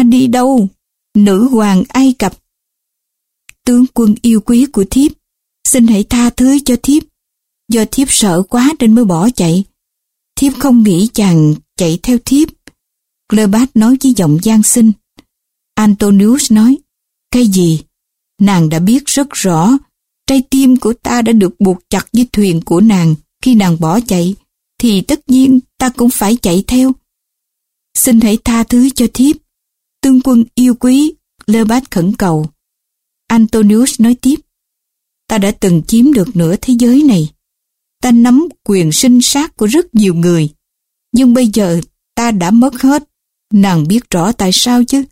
ta đi đâu? Nữ hoàng Ai Cập. Tướng quân yêu quý của thiếp, xin hãy tha thứ cho thiếp. Do thiếp sợ quá nên mới bỏ chạy. Thiếp không nghĩ chàng chạy theo thiếp. Clebat nói với giọng gian sinh. Antonius nói, cái gì? Nàng đã biết rất rõ, trái tim của ta đã được buộc chặt với thuyền của nàng khi nàng bỏ chạy, thì tất nhiên ta cũng phải chạy theo. Xin hãy tha thứ cho thiếp. Tương quân yêu quý, Cleopat khẩn cầu. Antonius nói tiếp, ta đã từng chiếm được nửa thế giới này. Ta nắm quyền sinh sát của rất nhiều người. Nhưng bây giờ ta đã mất hết. Nàng biết rõ tại sao chứ.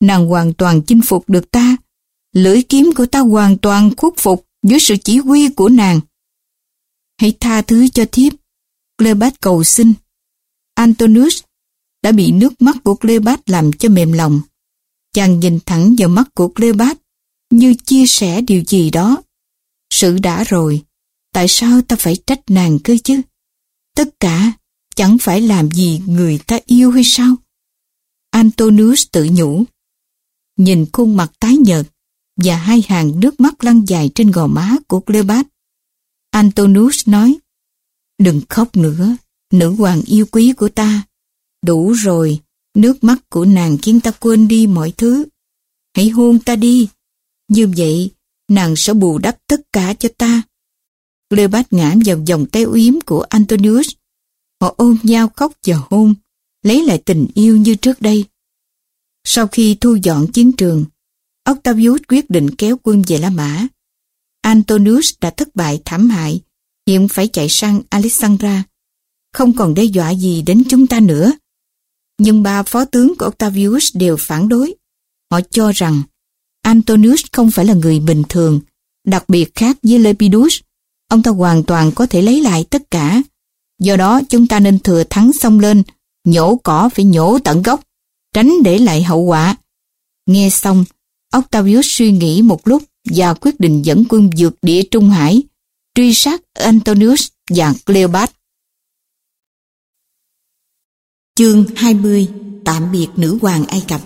Nàng hoàn toàn chinh phục được ta. Lưỡi kiếm của ta hoàn toàn khuất phục dưới sự chỉ huy của nàng. Hãy tha thứ cho thiếp. Cleopat cầu xin. Antonius đã bị nước mắt của Cleopat làm cho mềm lòng. Chàng nhìn thẳng vào mắt của Cleopat như chia sẻ điều gì đó. Sự đã rồi, tại sao ta phải trách nàng cơ chứ? Tất cả chẳng phải làm gì người ta yêu hay sao? Antonius tự nhủ. Nhìn khuôn mặt tái nhợt và hai hàng nước mắt lăn dài trên gò má của Cleopat. Antonius nói, đừng khóc nữa, nữ hoàng yêu quý của ta. Đủ rồi, nước mắt của nàng khiến ta quên đi mọi thứ. Hãy hôn ta đi. Như vậy, nàng sẽ bù đắp tất cả cho ta. Cleopat ngã vào vòng tay yếm của Antonius. Họ ôm nhau khóc và hôn, lấy lại tình yêu như trước đây. Sau khi thu dọn chiến trường, Octavius quyết định kéo quân về La Mã. Antonius đã thất bại thảm hại, hiện phải chạy sang Alexandra. Không còn đe dọa gì đến chúng ta nữa. Nhưng ba phó tướng của Octavius đều phản đối. Họ cho rằng Antonius không phải là người bình thường, đặc biệt khác với Lepidus. Ông ta hoàn toàn có thể lấy lại tất cả. Do đó chúng ta nên thừa thắng xông lên, nhổ cỏ phải nhổ tận gốc, tránh để lại hậu quả. Nghe xong, Octavius suy nghĩ một lúc và quyết định dẫn quân vượt địa Trung Hải, truy sát Antonius và Cleopat. Chương 20 Tạm biệt nữ hoàng Ai Cập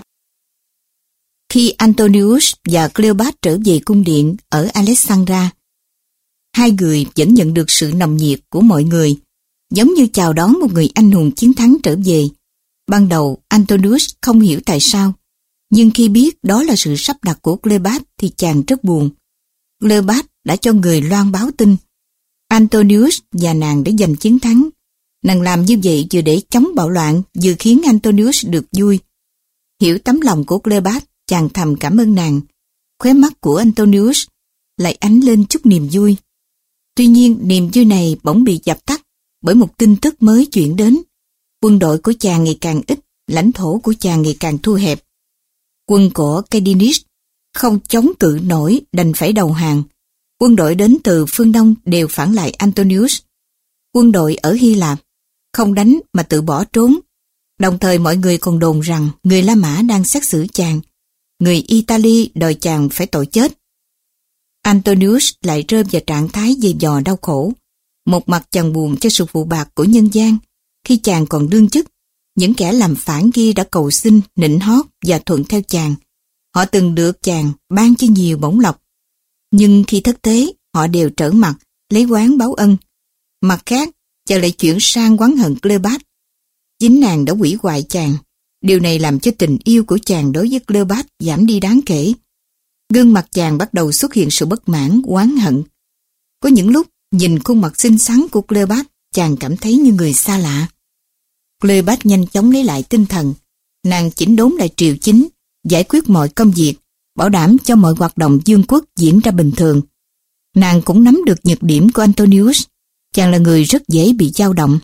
Khi Antonius và Cleopat trở về cung điện ở Alexandra, hai người vẫn nhận được sự nồng nhiệt của mọi người, giống như chào đón một người anh hùng chiến thắng trở về. Ban đầu, Antonius không hiểu tại sao, nhưng khi biết đó là sự sắp đặt của Cleopat thì chàng rất buồn. Cleopat đã cho người loan báo tin. Antonius và nàng đã giành chiến thắng. Nàng làm như vậy vừa để chống bạo loạn, vừa khiến Antonius được vui. Hiểu tấm lòng của Cleopat, chàng thầm cảm ơn nàng. Khóe mắt của Antonius lại ánh lên chút niềm vui. Tuy nhiên, niềm vui này bỗng bị dập tắt bởi một tin tức mới chuyển đến. Quân đội của chàng ngày càng ít, lãnh thổ của chàng ngày càng thu hẹp. Quân của Cadinis không chống cự nổi đành phải đầu hàng. Quân đội đến từ phương Đông đều phản lại Antonius. Quân đội ở Hy Lạp không đánh mà tự bỏ trốn. Đồng thời mọi người còn đồn rằng người La Mã đang xét xử chàng. Người Italy đòi chàng phải tội chết. Antonius lại rơi vào trạng thái dày dò đau khổ. Một mặt chàng buồn cho sự phụ bạc của nhân gian. Khi chàng còn đương chức, những kẻ làm phản kia đã cầu xin, nịnh hót và thuận theo chàng. Họ từng được chàng ban cho nhiều bổng lộc. Nhưng khi thất thế, họ đều trở mặt, lấy quán báo ân. Mặt khác, chàng lại chuyển sang quán hận Cleopat. Chính nàng đã quỷ hoại chàng. Điều này làm cho tình yêu của chàng đối với Cleopat giảm đi đáng kể. Gương mặt chàng bắt đầu xuất hiện sự bất mãn, oán hận. Có những lúc, nhìn khuôn mặt xinh xắn của Cleopat, chàng cảm thấy như người xa lạ. Cleopat nhanh chóng lấy lại tinh thần. Nàng chỉnh đốn lại triều chính, giải quyết mọi công việc, bảo đảm cho mọi hoạt động dương quốc diễn ra bình thường. Nàng cũng nắm được nhược điểm của Antonius. Chàng là người rất dễ bị dao động.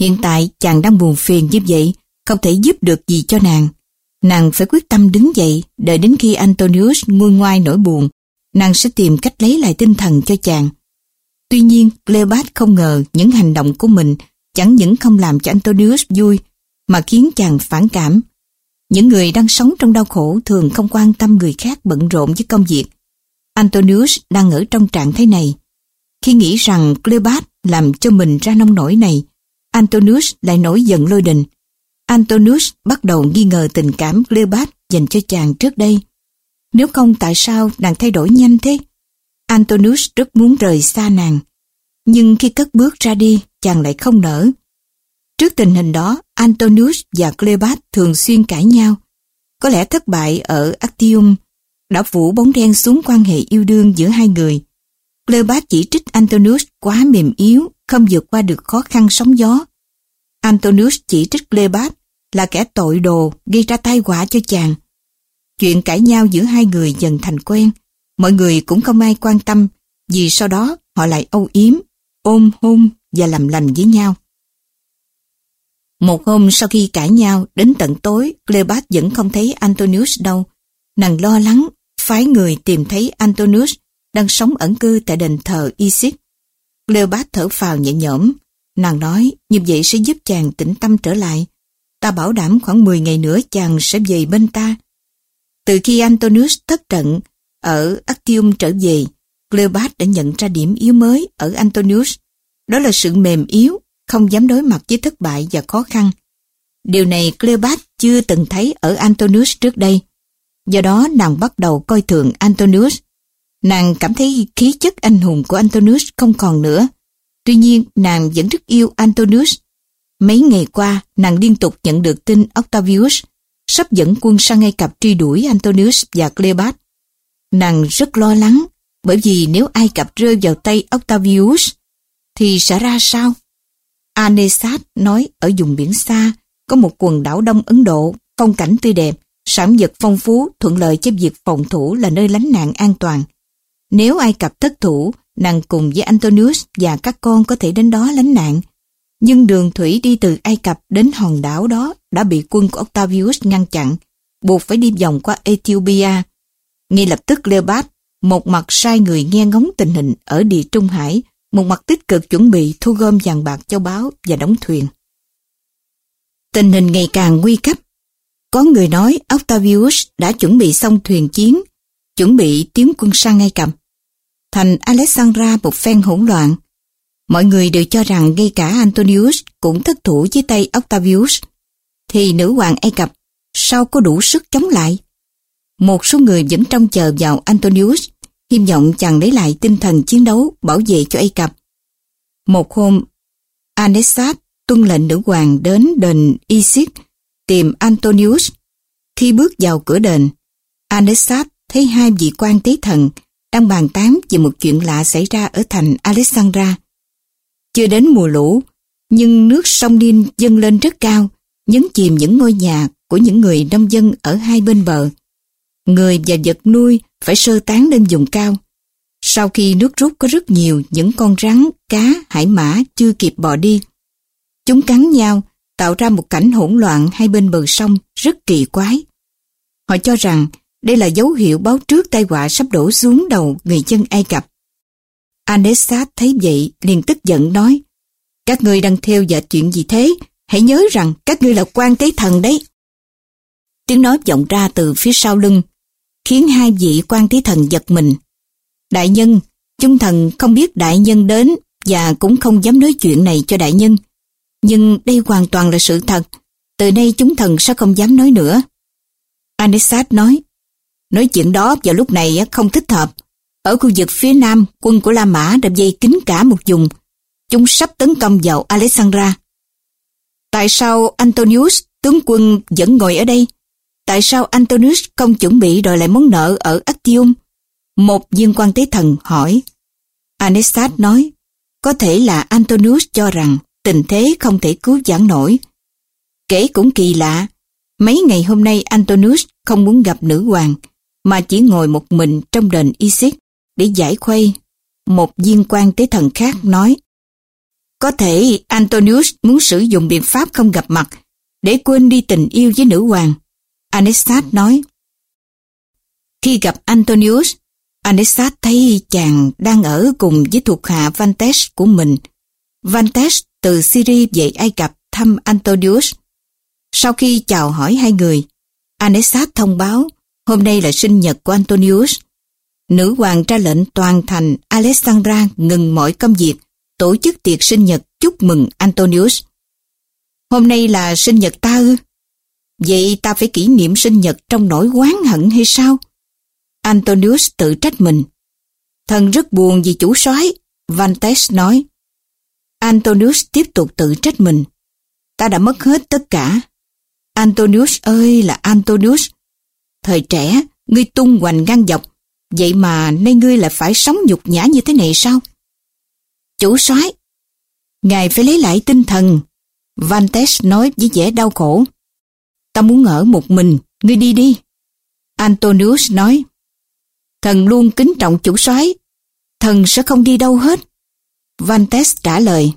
Hiện tại chàng đang buồn phiền như vậy, không thể giúp được gì cho nàng. Nàng phải quyết tâm đứng dậy, đợi đến khi Antonius nguôi ngoai nỗi buồn, nàng sẽ tìm cách lấy lại tinh thần cho chàng. Tuy nhiên, Cleopat không ngờ những hành động của mình chẳng những không làm cho Antonius vui, mà khiến chàng phản cảm. Những người đang sống trong đau khổ thường không quan tâm người khác bận rộn với công việc. Antonius đang ở trong trạng thái này. Khi nghĩ rằng Cleopat làm cho mình ra nông nổi này, Antonius lại nổi giận lôi đình. Antonius bắt đầu nghi ngờ tình cảm Cleopat dành cho chàng trước đây. Nếu không tại sao nàng thay đổi nhanh thế? Antonius rất muốn rời xa nàng. Nhưng khi cất bước ra đi, chàng lại không nở. Trước tình hình đó, Antonius và Cleopat thường xuyên cãi nhau. Có lẽ thất bại ở Actium đã phủ bóng đen xuống quan hệ yêu đương giữa hai người. Cleopat chỉ trích Antonius quá mềm yếu, không vượt qua được khó khăn sóng gió. Antonius chỉ trích Cleopat là kẻ tội đồ gây ra tai họa cho chàng. Chuyện cãi nhau giữa hai người dần thành quen, mọi người cũng không ai quan tâm vì sau đó họ lại âu yếm, ôm hôn và làm lành với nhau. Một hôm sau khi cãi nhau, đến tận tối, Cleopat vẫn không thấy Antonius đâu. Nàng lo lắng, phái người tìm thấy Antonius đang sống ẩn cư tại đền thờ Isis. Cleopat thở phào nhẹ nhõm. Nàng nói, như vậy sẽ giúp chàng tĩnh tâm trở lại. Ta bảo đảm khoảng 10 ngày nữa chàng sẽ về bên ta. Từ khi Antonius thất trận ở Actium trở về, Cleopat đã nhận ra điểm yếu mới ở Antonius. Đó là sự mềm yếu, không dám đối mặt với thất bại và khó khăn. Điều này Cleopat chưa từng thấy ở Antonius trước đây. Do đó nàng bắt đầu coi thường Antonius. Nàng cảm thấy khí chất anh hùng của Antonius không còn nữa. Tuy nhiên nàng vẫn rất yêu Antonius. Mấy ngày qua nàng liên tục nhận được tin Octavius sắp dẫn quân sang Ai Cập truy đuổi Antonius và Cleopat. Nàng rất lo lắng bởi vì nếu Ai Cập rơi vào tay Octavius thì sẽ ra sao? Anesat nói ở vùng biển xa có một quần đảo Đông Ấn Độ, phong cảnh tươi đẹp, sản vật phong phú, thuận lợi cho việc phòng thủ là nơi lánh nạn an toàn. Nếu Ai Cập thất thủ, nàng cùng với Antonius và các con có thể đến đó lánh nạn. Nhưng đường thủy đi từ Ai Cập đến hòn đảo đó đã bị quân của Octavius ngăn chặn, buộc phải đi vòng qua Ethiopia. Ngay lập tức Leopold, một mặt sai người nghe ngóng tình hình ở địa Trung Hải, một mặt tích cực chuẩn bị thu gom vàng bạc châu báu và đóng thuyền. Tình hình ngày càng nguy cấp. Có người nói Octavius đã chuẩn bị xong thuyền chiến, chuẩn bị tiến quân sang Ai Cập. Thành Alexandra một phen hỗn loạn. Mọi người đều cho rằng ngay cả Antonius cũng thất thủ dưới tay Octavius. Thì nữ hoàng Ai Cập sao có đủ sức chống lại? Một số người vẫn trông chờ vào Antonius hy vọng chàng lấy lại tinh thần chiến đấu bảo vệ cho Ai Cập. Một hôm, Anesat tuân lệnh nữ hoàng đến đền Isis tìm Antonius. Khi bước vào cửa đền, Anesat thấy hai vị quan tế thần đang bàn tán về một chuyện lạ xảy ra ở thành Alexandra. Chưa đến mùa lũ, nhưng nước sông Nin dâng lên rất cao, nhấn chìm những ngôi nhà của những người nông dân ở hai bên bờ. Người và vật nuôi phải sơ tán lên vùng cao. Sau khi nước rút có rất nhiều những con rắn, cá, hải mã chưa kịp bỏ đi. Chúng cắn nhau, tạo ra một cảnh hỗn loạn hai bên bờ sông rất kỳ quái. Họ cho rằng đây là dấu hiệu báo trước tai họa sắp đổ xuống đầu người dân Ai Cập. Anesat thấy vậy liền tức giận nói Các ngươi đang theo dõi chuyện gì thế? Hãy nhớ rằng các ngươi là quan tế thần đấy. Tiếng nói vọng ra từ phía sau lưng khiến hai vị quan tế thần giật mình. Đại nhân, chúng thần không biết đại nhân đến và cũng không dám nói chuyện này cho đại nhân. Nhưng đây hoàn toàn là sự thật. Từ nay chúng thần sẽ không dám nói nữa. Anesat nói, nói chuyện đó vào lúc này không thích hợp. Ở khu vực phía nam, quân của La Mã đã dây kín cả một vùng. Chúng sắp tấn công vào Alexandra. Tại sao Antonius, tướng quân, vẫn ngồi ở đây? Tại sao Antonius không chuẩn bị đòi lại món nợ ở Actium? Một viên quan tế thần hỏi. Anestat nói, có thể là Antonius cho rằng tình thế không thể cứu vãn nổi. Kể cũng kỳ lạ, mấy ngày hôm nay Antonius không muốn gặp nữ hoàng, mà chỉ ngồi một mình trong đền Isis để giải khuây. Một viên quan tế thần khác nói, có thể Antonius muốn sử dụng biện pháp không gặp mặt để quên đi tình yêu với nữ hoàng. Anestat nói. Khi gặp Antonius, Anestat thấy chàng đang ở cùng với thuộc hạ Vantes của mình. Vantes từ Syria về Ai Cập thăm Antonius. Sau khi chào hỏi hai người, Anestat thông báo hôm nay là sinh nhật của Antonius. Nữ hoàng ra lệnh toàn thành Alexandra ngừng mọi công việc, tổ chức tiệc sinh nhật chúc mừng Antonius. Hôm nay là sinh nhật ta ư? Vậy ta phải kỷ niệm sinh nhật trong nỗi oán hận hay sao? Antonius tự trách mình. Thần rất buồn vì chủ soái Vantes nói. Antonius tiếp tục tự trách mình. Ta đã mất hết tất cả. Antonius ơi là Antonius. Thời trẻ, ngươi tung hoành ngang dọc. Vậy mà nay ngươi lại phải sống nhục nhã như thế này sao? Chủ soái, Ngài phải lấy lại tinh thần. Vantes nói với vẻ đau khổ. Ta muốn ở một mình, ngươi đi đi. Antonius nói, thần luôn kính trọng chủ soái, thần sẽ không đi đâu hết. Vantes trả lời,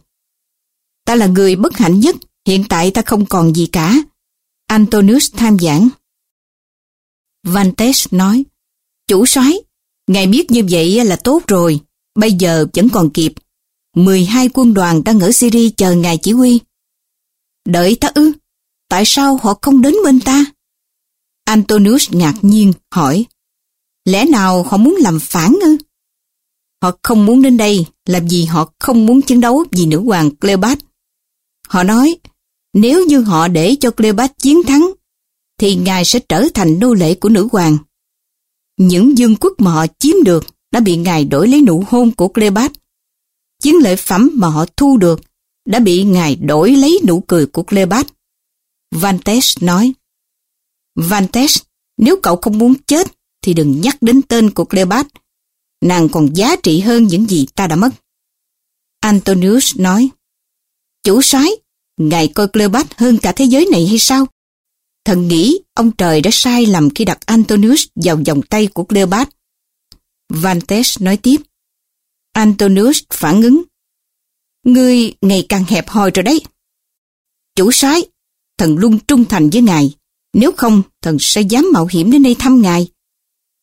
ta là người bất hạnh nhất, hiện tại ta không còn gì cả. Antonius tham giảng. Vantes nói, chủ soái, ngài biết như vậy là tốt rồi, bây giờ vẫn còn kịp. 12 quân đoàn đang ở Syria chờ ngài chỉ huy. Đợi ta ư? Tại sao họ không đến bên ta? Antonius ngạc nhiên hỏi. Lẽ nào họ muốn làm phản ư? Họ không muốn đến đây là vì họ không muốn chiến đấu vì nữ hoàng Cleopat. Họ nói, nếu như họ để cho Cleopat chiến thắng, thì ngài sẽ trở thành nô lệ của nữ hoàng. Những dương quốc mà họ chiếm được đã bị ngài đổi lấy nụ hôn của Cleopat. Chiến lợi phẩm mà họ thu được đã bị ngài đổi lấy nụ cười của Cleopat. Vantes nói, Vantes, nếu cậu không muốn chết thì đừng nhắc đến tên của Cleopat. Nàng còn giá trị hơn những gì ta đã mất. Antonius nói, Chủ soái, ngài coi Cleopat hơn cả thế giới này hay sao? Thần nghĩ ông trời đã sai lầm khi đặt Antonius vào vòng tay của Cleopat. Vantes nói tiếp, Antonius phản ứng, Ngươi ngày càng hẹp hòi rồi đấy. Chủ sái, thần luôn trung thành với ngài. Nếu không, thần sẽ dám mạo hiểm đến đây thăm ngài.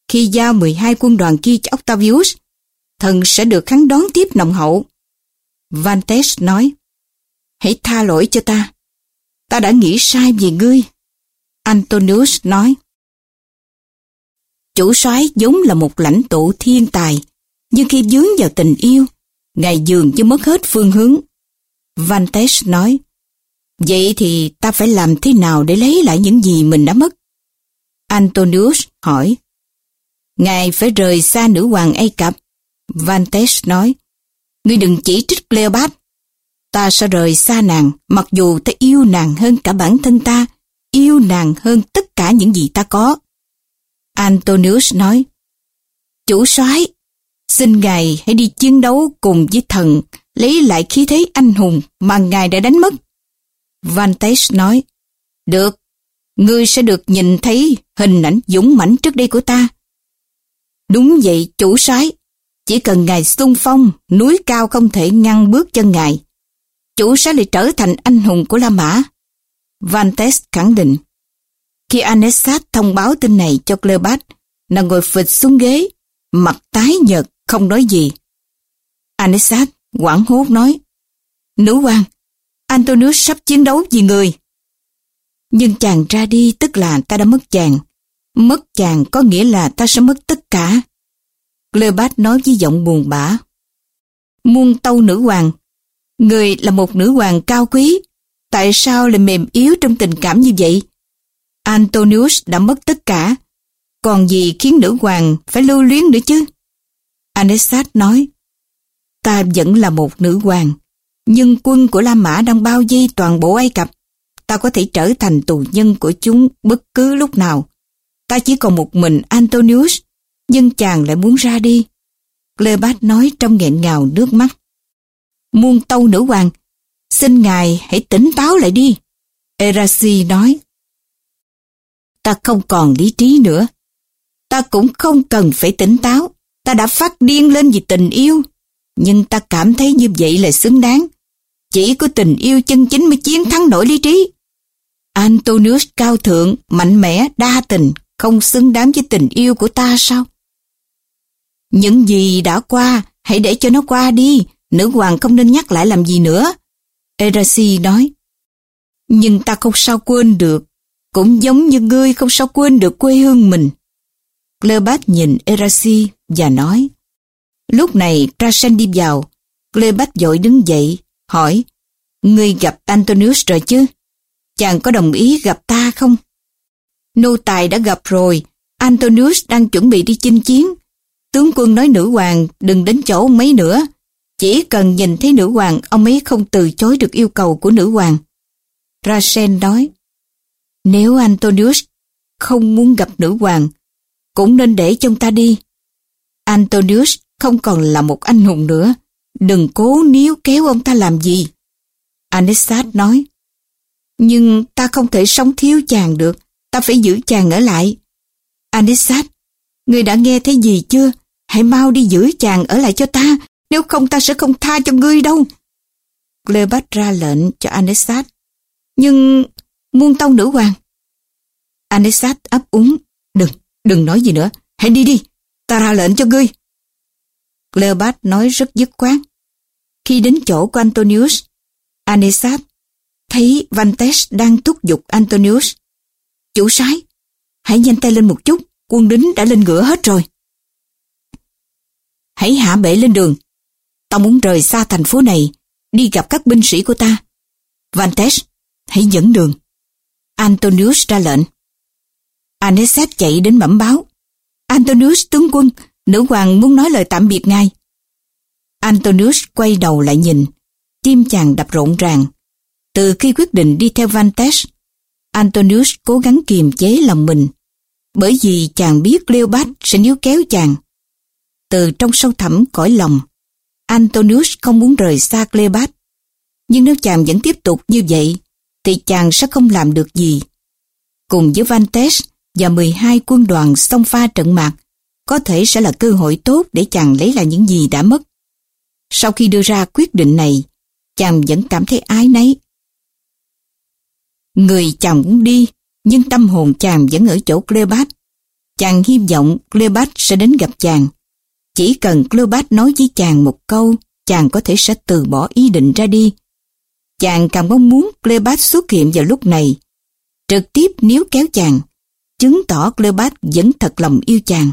Khi giao 12 quân đoàn kia cho Octavius, thần sẽ được hắn đón tiếp nồng hậu. Vantes nói, hãy tha lỗi cho ta. Ta đã nghĩ sai về ngươi. Antonius nói, chủ soái giống là một lãnh tụ thiên tài, nhưng khi dướng vào tình yêu, ngài dường như mất hết phương hướng. Vantes nói, vậy thì ta phải làm thế nào để lấy lại những gì mình đã mất? Antonius hỏi, ngài phải rời xa nữ hoàng Ai Cập. Vantes nói, ngươi đừng chỉ trích Cleopat. Ta sẽ rời xa nàng, mặc dù ta yêu nàng hơn cả bản thân ta, yêu nàng hơn tất cả những gì ta có. Antonius nói, chủ soái Xin Ngài hãy đi chiến đấu cùng với thần, lấy lại khí thế anh hùng mà Ngài đã đánh mất. Vantage nói, Được, ngươi sẽ được nhìn thấy hình ảnh dũng mãnh trước đây của ta. Đúng vậy, chủ soái chỉ cần Ngài xung phong, núi cao không thể ngăn bước chân Ngài. Chủ sẽ lại trở thành anh hùng của La Mã. Van Tess khẳng định. Khi Anesat thông báo tin này cho Cleopat, nàng ngồi phịch xuống ghế, mặt tái nhợt không nói gì. Anesat quảng hốt nói, Nữ hoàng, Antonius sắp chiến đấu vì người. Nhưng chàng ra đi tức là ta đã mất chàng. Mất chàng có nghĩa là ta sẽ mất tất cả. Cleopat nói với giọng buồn bã. Muôn tâu nữ hoàng, người là một nữ hoàng cao quý, tại sao lại mềm yếu trong tình cảm như vậy? Antonius đã mất tất cả, còn gì khiến nữ hoàng phải lưu luyến nữa chứ? Anesat nói, ta vẫn là một nữ hoàng, nhưng quân của La Mã đang bao vây toàn bộ Ai Cập. Ta có thể trở thành tù nhân của chúng bất cứ lúc nào. Ta chỉ còn một mình Antonius, nhưng chàng lại muốn ra đi. Cleopat nói trong nghẹn ngào nước mắt. Muôn tâu nữ hoàng, xin ngài hãy tỉnh táo lại đi. Erasi nói. Ta không còn lý trí nữa. Ta cũng không cần phải tỉnh táo. Ta đã phát điên lên vì tình yêu, nhưng ta cảm thấy như vậy là xứng đáng. Chỉ có tình yêu chân chính mới chiến thắng nổi lý trí. Antonius cao thượng, mạnh mẽ, đa tình, không xứng đáng với tình yêu của ta sao? Những gì đã qua, hãy để cho nó qua đi, nữ hoàng không nên nhắc lại làm gì nữa. Erasi nói, nhưng ta không sao quên được, cũng giống như ngươi không sao quên được quê hương mình. Cleopat nhìn Erasi và nói. Lúc này Trasen đi vào, Cleopat dội đứng dậy, hỏi, Ngươi gặp Antonius rồi chứ? Chàng có đồng ý gặp ta không? Nô tài đã gặp rồi, Antonius đang chuẩn bị đi chinh chiến. Tướng quân nói nữ hoàng đừng đến chỗ mấy nữa. Chỉ cần nhìn thấy nữ hoàng, ông ấy không từ chối được yêu cầu của nữ hoàng. Rasen nói, nếu Antonius không muốn gặp nữ hoàng, cũng nên để chúng ta đi. Antonius không còn là một anh hùng nữa, đừng cố níu kéo ông ta làm gì. Anesat nói, nhưng ta không thể sống thiếu chàng được, ta phải giữ chàng ở lại. Anisat, người đã nghe thấy gì chưa? Hãy mau đi giữ chàng ở lại cho ta, nếu không ta sẽ không tha cho ngươi đâu. Cleopat ra lệnh cho Anesat. Nhưng muôn tông nữ hoàng. Anesat ấp úng. Đừng, đừng nói gì nữa. Hãy đi đi, ta ra lệnh cho ngươi. Cleopat nói rất dứt khoát. Khi đến chỗ của Antonius, Anesat thấy Vantes đang thúc giục Antonius. Chủ sái, hãy nhanh tay lên một chút, quân lính đã lên ngựa hết rồi. Hãy hạ bệ lên đường. Tao muốn rời xa thành phố này, đi gặp các binh sĩ của ta. Vantes, hãy dẫn đường. Antonius ra lệnh. Aneset chạy đến bẩm báo. Antonius tướng quân, nữ hoàng muốn nói lời tạm biệt ngài. Antonius quay đầu lại nhìn, tim chàng đập rộn ràng. Từ khi quyết định đi theo Vantes, Antonius cố gắng kiềm chế lòng mình, bởi vì chàng biết Cleopat sẽ níu kéo chàng. Từ trong sâu thẳm cõi lòng, Antonius không muốn rời xa Cleopat. Nhưng nếu chàng vẫn tiếp tục như vậy, thì chàng sẽ không làm được gì. Cùng với Vantes và 12 quân đoàn song pha trận mạc, có thể sẽ là cơ hội tốt để chàng lấy lại những gì đã mất. Sau khi đưa ra quyết định này, chàng vẫn cảm thấy ái nấy Người chàng muốn đi, nhưng tâm hồn chàng vẫn ở chỗ Cleopat. Chàng hy vọng Cleopat sẽ đến gặp chàng. Chỉ cần Cleopat nói với chàng một câu, chàng có thể sẽ từ bỏ ý định ra đi. Chàng càng mong muốn Cleopat xuất hiện vào lúc này. Trực tiếp níu kéo chàng, chứng tỏ Cleopat vẫn thật lòng yêu chàng.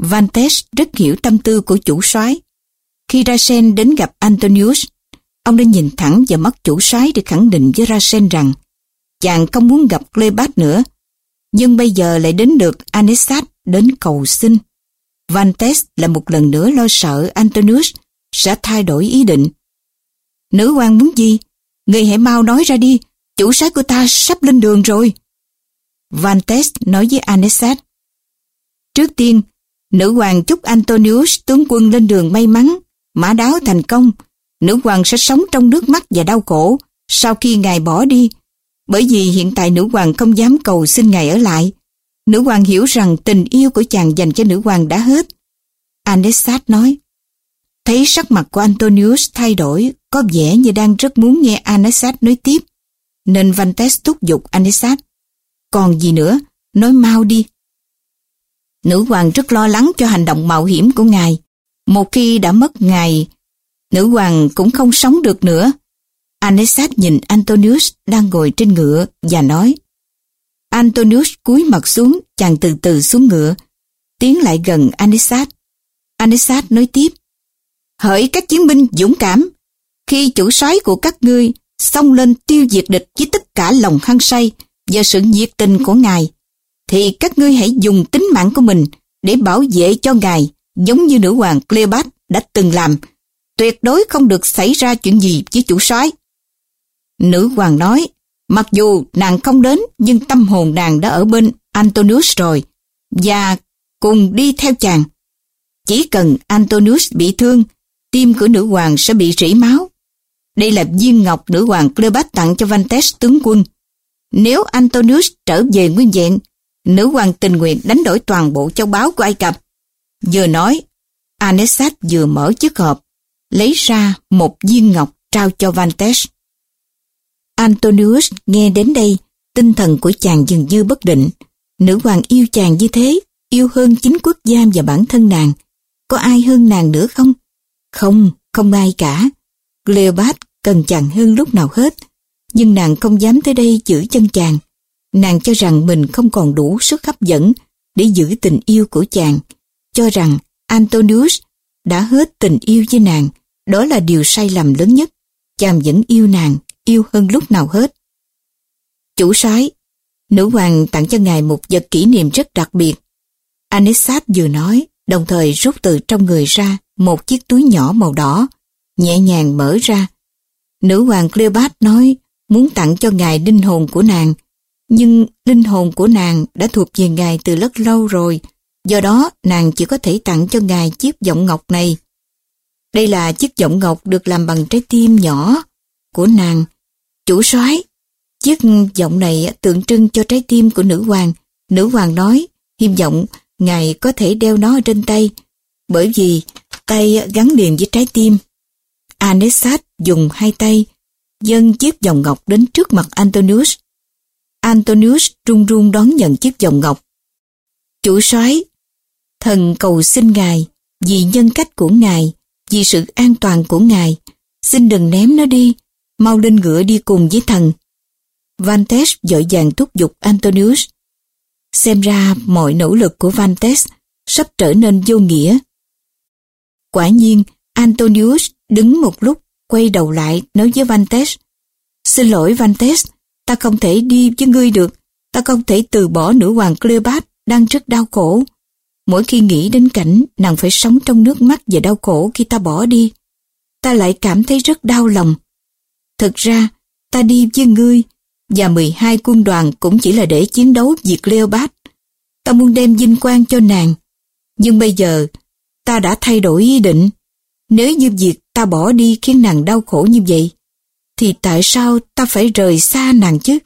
Vantes rất hiểu tâm tư của chủ soái. Khi Rasen đến gặp Antonius, ông đã nhìn thẳng vào mắt chủ soái để khẳng định với Rasen rằng chàng không muốn gặp Cleopat nữa, nhưng bây giờ lại đến được Anesat đến cầu xin. Van Tess là một lần nữa lo sợ Antonius sẽ thay đổi ý định. Nữ hoàng muốn gì? Người hãy mau nói ra đi, chủ sái của ta sắp lên đường rồi. Van Tess nói với Anesat. Trước tiên, nữ hoàng chúc Antonius tướng quân lên đường may mắn, mã đáo thành công. Nữ hoàng sẽ sống trong nước mắt và đau khổ sau khi ngài bỏ đi bởi vì hiện tại nữ hoàng không dám cầu xin ngài ở lại. Nữ hoàng hiểu rằng tình yêu của chàng dành cho nữ hoàng đã hết. Anesat nói, thấy sắc mặt của Antonius thay đổi, có vẻ như đang rất muốn nghe Anesat nói tiếp, nên Vantes thúc giục Anesat. Còn gì nữa, nói mau đi. Nữ hoàng rất lo lắng cho hành động mạo hiểm của ngài. Một khi đã mất ngài, nữ hoàng cũng không sống được nữa. Anesat nhìn Antonius đang ngồi trên ngựa và nói Antonius cúi mặt xuống, chàng từ từ xuống ngựa, tiến lại gần Anisat. Anisat nói tiếp Hỡi các chiến binh dũng cảm, khi chủ soái của các ngươi xông lên tiêu diệt địch với tất cả lòng hăng say và sự nhiệt tình của ngài, thì các ngươi hãy dùng tính mạng của mình để bảo vệ cho ngài giống như nữ hoàng Cleopat đã từng làm. Tuyệt đối không được xảy ra chuyện gì với chủ soái. Nữ hoàng nói, mặc dù nàng không đến nhưng tâm hồn nàng đã ở bên Antonius rồi và cùng đi theo chàng. Chỉ cần Antonius bị thương, tim của nữ hoàng sẽ bị rỉ máu. Đây là viên ngọc nữ hoàng Cleopat tặng cho Vantes tướng quân. Nếu Antonius trở về nguyên vẹn, nữ hoàng tình nguyện đánh đổi toàn bộ châu báu của Ai Cập. Vừa nói, Anesat vừa mở chiếc hộp, lấy ra một viên ngọc trao cho Vantes. Antonius nghe đến đây, tinh thần của chàng dường như bất định. Nữ hoàng yêu chàng như thế, yêu hơn chính quốc gia và bản thân nàng. Có ai hơn nàng nữa không? Không, không ai cả. Cleopat cần chàng hơn lúc nào hết. Nhưng nàng không dám tới đây giữ chân chàng. Nàng cho rằng mình không còn đủ sức hấp dẫn để giữ tình yêu của chàng. Cho rằng Antonius đã hết tình yêu với nàng. Đó là điều sai lầm lớn nhất. Chàng vẫn yêu nàng yêu hơn lúc nào hết. Chủ soái, Nữ hoàng tặng cho ngài một vật kỷ niệm rất đặc biệt. Anisat vừa nói, đồng thời rút từ trong người ra một chiếc túi nhỏ màu đỏ, nhẹ nhàng mở ra. Nữ hoàng Cleopat nói muốn tặng cho ngài linh hồn của nàng, nhưng linh hồn của nàng đã thuộc về ngài từ rất lâu rồi, do đó nàng chỉ có thể tặng cho ngài chiếc giọng ngọc này. Đây là chiếc giọng ngọc được làm bằng trái tim nhỏ của nàng. Chủ soái chiếc giọng này tượng trưng cho trái tim của nữ hoàng. Nữ hoàng nói, hy vọng ngài có thể đeo nó trên tay, bởi vì tay gắn liền với trái tim. Anesat dùng hai tay dâng chiếc vòng ngọc đến trước mặt Antonius. Antonius run run đón nhận chiếc vòng ngọc. Chủ soái, thần cầu xin ngài vì nhân cách của ngài, vì sự an toàn của ngài, xin đừng ném nó đi, mau lên ngựa đi cùng với thần. Vantes dội dàng thúc giục Antonius. Xem ra mọi nỗ lực của Vantes sắp trở nên vô nghĩa. Quả nhiên, Antonius đứng một lúc, quay đầu lại nói với Vantes. Xin lỗi Vantes, ta không thể đi với ngươi được, ta không thể từ bỏ nữ hoàng Cleopat đang rất đau khổ. Mỗi khi nghĩ đến cảnh nàng phải sống trong nước mắt và đau khổ khi ta bỏ đi, ta lại cảm thấy rất đau lòng. Thực ra, ta đi với ngươi và 12 quân đoàn cũng chỉ là để chiến đấu diệt Leopard. Ta muốn đem vinh quang cho nàng. Nhưng bây giờ, ta đã thay đổi ý định. Nếu như việc ta bỏ đi khiến nàng đau khổ như vậy, thì tại sao ta phải rời xa nàng chứ?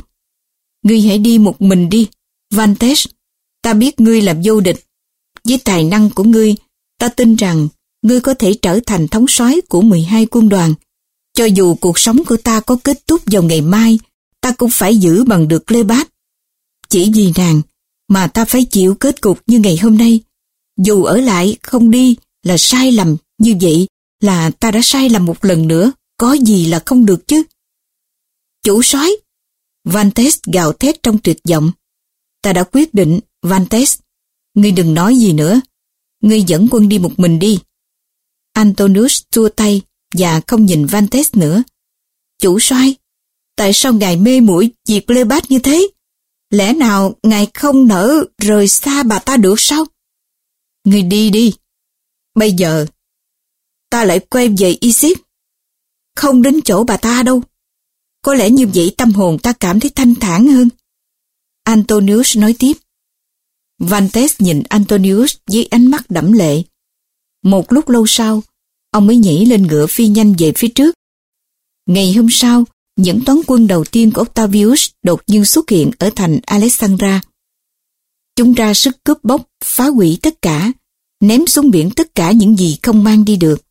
Ngươi hãy đi một mình đi, Vantes. Ta biết ngươi làm vô địch. Với tài năng của ngươi, ta tin rằng ngươi có thể trở thành thống soái của 12 quân đoàn. Cho dù cuộc sống của ta có kết thúc vào ngày mai, ta cũng phải giữ bằng được Cleopat. Chỉ vì nàng mà ta phải chịu kết cục như ngày hôm nay. Dù ở lại không đi là sai lầm như vậy là ta đã sai lầm một lần nữa, có gì là không được chứ. Chủ soái Vantes gào thét trong tuyệt vọng. Ta đã quyết định, Vantes. Ngươi đừng nói gì nữa. Ngươi dẫn quân đi một mình đi. Antonius chua tay và không nhìn Vantes nữa. Chủ soái tại sao ngài mê muội việc bát như thế? Lẽ nào ngài không nỡ rời xa bà ta được sao? Ngươi đi đi. Bây giờ, ta lại quay về Isis. Không đến chỗ bà ta đâu. Có lẽ như vậy tâm hồn ta cảm thấy thanh thản hơn. Antonius nói tiếp. Vantes nhìn Antonius với ánh mắt đẫm lệ. Một lúc lâu sau, ông mới nhảy lên ngựa phi nhanh về phía trước. Ngày hôm sau, những toán quân đầu tiên của Octavius đột nhiên xuất hiện ở thành Alexandra. Chúng ra sức cướp bóc, phá hủy tất cả, ném xuống biển tất cả những gì không mang đi được.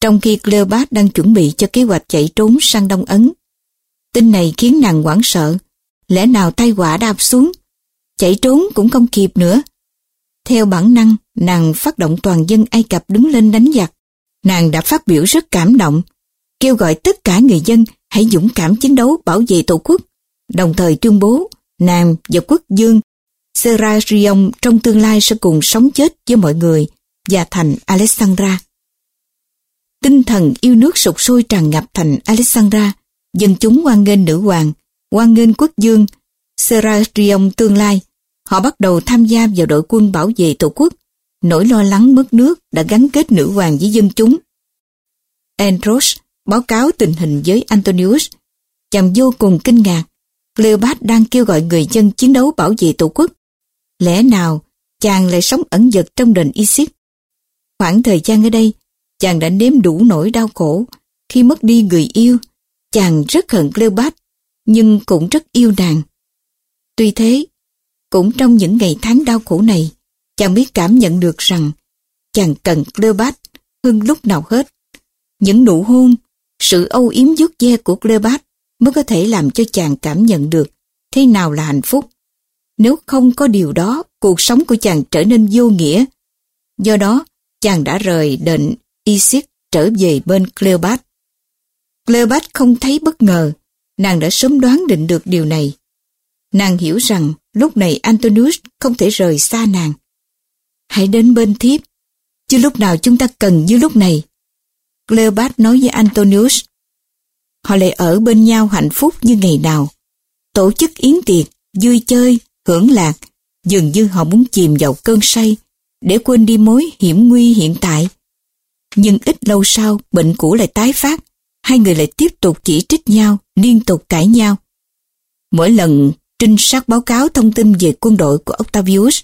Trong khi Cleopat đang chuẩn bị cho kế hoạch chạy trốn sang Đông Ấn. Tin này khiến nàng hoảng sợ. Lẽ nào tay quả đạp xuống? Chạy trốn cũng không kịp nữa. Theo bản năng, nàng phát động toàn dân Ai Cập đứng lên đánh giặc. Nàng đã phát biểu rất cảm động, kêu gọi tất cả người dân hãy dũng cảm chiến đấu bảo vệ tổ quốc, đồng thời tuyên bố nàng và quốc dương Serarion trong tương lai sẽ cùng sống chết với mọi người và thành Alexandra. Tinh thần yêu nước sụp sôi tràn ngập thành Alexandra, dân chúng hoan nghênh nữ hoàng, hoan nghênh quốc dương Serarion tương lai. Họ bắt đầu tham gia vào đội quân bảo vệ tổ quốc. Nỗi lo lắng mất nước đã gắn kết nữ hoàng với dân chúng. Andros báo cáo tình hình với Antonius. Chàng vô cùng kinh ngạc. Cleopat đang kêu gọi người dân chiến đấu bảo vệ tổ quốc. Lẽ nào chàng lại sống ẩn dật trong đền Isis? Khoảng thời gian ở đây, chàng đã nếm đủ nỗi đau khổ. Khi mất đi người yêu, chàng rất hận Cleopat, nhưng cũng rất yêu nàng. Tuy thế, cũng trong những ngày tháng đau khổ này, chàng biết cảm nhận được rằng chàng cần Cleopat hơn lúc nào hết. Những nụ hôn, sự âu yếm dứt dê của Cleopat mới có thể làm cho chàng cảm nhận được thế nào là hạnh phúc. Nếu không có điều đó, cuộc sống của chàng trở nên vô nghĩa. Do đó, chàng đã rời đền Isis trở về bên Cleopat. Cleopat không thấy bất ngờ, nàng đã sớm đoán định được điều này. Nàng hiểu rằng lúc này Antonius không thể rời xa nàng. Hãy đến bên thiếp, chứ lúc nào chúng ta cần như lúc này. Cleopat nói với Antonius. Họ lại ở bên nhau hạnh phúc như ngày nào. Tổ chức yến tiệc vui chơi, hưởng lạc, dường như họ muốn chìm vào cơn say, để quên đi mối hiểm nguy hiện tại. Nhưng ít lâu sau, bệnh cũ lại tái phát, hai người lại tiếp tục chỉ trích nhau, liên tục cãi nhau. Mỗi lần trinh sát báo cáo thông tin về quân đội của Octavius,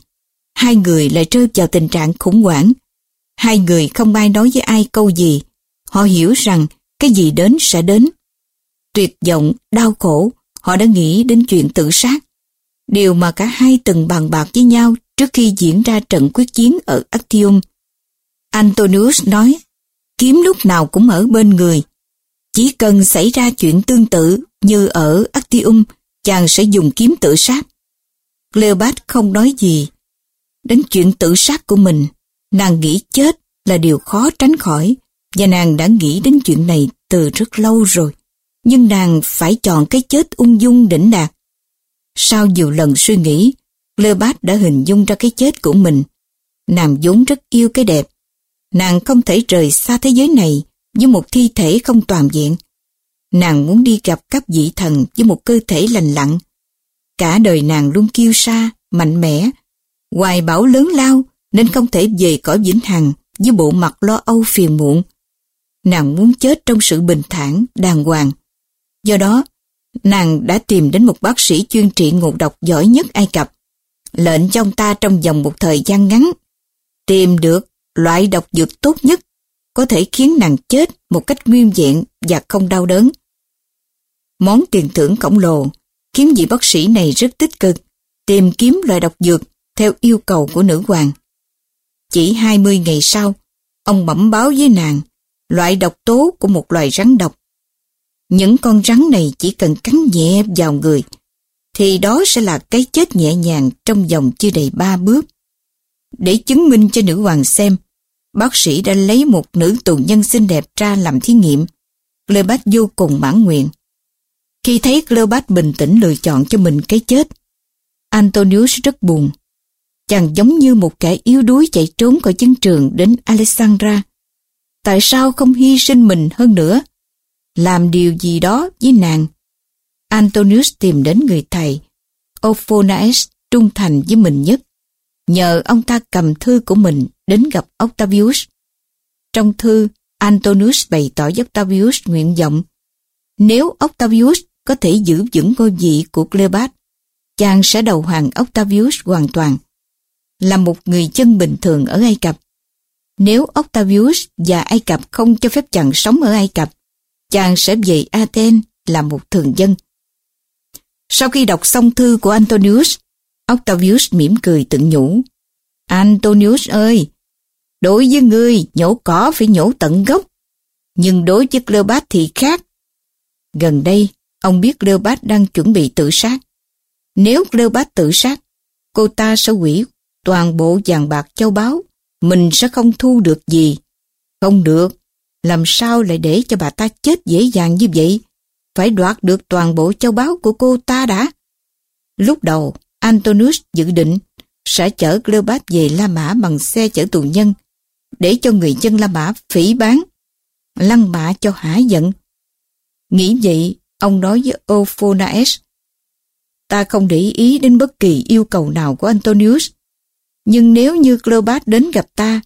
hai người lại rơi vào tình trạng khủng hoảng. Hai người không ai nói với ai câu gì. Họ hiểu rằng cái gì đến sẽ đến. Tuyệt vọng, đau khổ, họ đã nghĩ đến chuyện tự sát. Điều mà cả hai từng bàn bạc với nhau trước khi diễn ra trận quyết chiến ở Actium. Antonius nói, kiếm lúc nào cũng ở bên người. Chỉ cần xảy ra chuyện tương tự như ở Actium, chàng sẽ dùng kiếm tự sát. Cleopat không nói gì. Đến chuyện tự sát của mình, nàng nghĩ chết là điều khó tránh khỏi và nàng đã nghĩ đến chuyện này từ rất lâu rồi. Nhưng nàng phải chọn cái chết ung dung đỉnh đạt. Sau nhiều lần suy nghĩ, Lơ Bát đã hình dung ra cái chết của mình. Nàng vốn rất yêu cái đẹp. Nàng không thể rời xa thế giới này với một thi thể không toàn diện. Nàng muốn đi gặp các vị thần với một cơ thể lành lặn. Cả đời nàng luôn kiêu sa, mạnh mẽ, hoài bão lớn lao nên không thể về cõi vĩnh hằng với bộ mặt lo âu phiền muộn. Nàng muốn chết trong sự bình thản, đàng hoàng. Do đó, nàng đã tìm đến một bác sĩ chuyên trị ngộ độc giỏi nhất Ai Cập, lệnh cho ông ta trong vòng một thời gian ngắn, tìm được loại độc dược tốt nhất, có thể khiến nàng chết một cách nguyên vẹn và không đau đớn. Món tiền thưởng khổng lồ khiến vị bác sĩ này rất tích cực tìm kiếm loại độc dược theo yêu cầu của nữ hoàng. Chỉ 20 ngày sau, ông bẩm báo với nàng loại độc tố của một loài rắn độc. Những con rắn này chỉ cần cắn nhẹ vào người, thì đó sẽ là cái chết nhẹ nhàng trong vòng chưa đầy ba bước. Để chứng minh cho nữ hoàng xem, bác sĩ đã lấy một nữ tù nhân xinh đẹp ra làm thí nghiệm. Cleopat vô cùng mãn nguyện. Khi thấy Cleopat bình tĩnh lựa chọn cho mình cái chết, Antonius rất buồn. Chàng giống như một kẻ yếu đuối chạy trốn khỏi chiến trường đến Alexandra. Tại sao không hy sinh mình hơn nữa? Làm điều gì đó với nàng. Antonius tìm đến người thầy, Ophonaes trung thành với mình nhất. Nhờ ông ta cầm thư của mình đến gặp Octavius. Trong thư, Antonius bày tỏ với Octavius nguyện vọng. Nếu Octavius có thể giữ vững ngôi vị của Cleopat, chàng sẽ đầu hàng Octavius hoàn toàn. Là một người chân bình thường ở Ai Cập. Nếu Octavius và Ai Cập không cho phép chàng sống ở Ai Cập, chàng sẽ về Athens là một thường dân. Sau khi đọc xong thư của Antonius, Octavius mỉm cười tự nhủ. Antonius ơi, đối với ngươi nhổ cỏ phải nhổ tận gốc, nhưng đối với Cleopat thì khác. Gần đây, ông biết Cleopat đang chuẩn bị tự sát. Nếu Cleopat tự sát, cô ta sẽ hủy toàn bộ vàng bạc châu báu, mình sẽ không thu được gì. Không được, làm sao lại để cho bà ta chết dễ dàng như vậy? Phải đoạt được toàn bộ châu báu của cô ta đã. Lúc đầu, Antonius dự định sẽ chở Cleopat về La Mã bằng xe chở tù nhân, để cho người dân La Mã phỉ bán, lăng mạ cho hả giận. Nghĩ vậy, ông nói với Ophonaes, ta không để ý đến bất kỳ yêu cầu nào của Antonius, nhưng nếu như Cleopat đến gặp ta,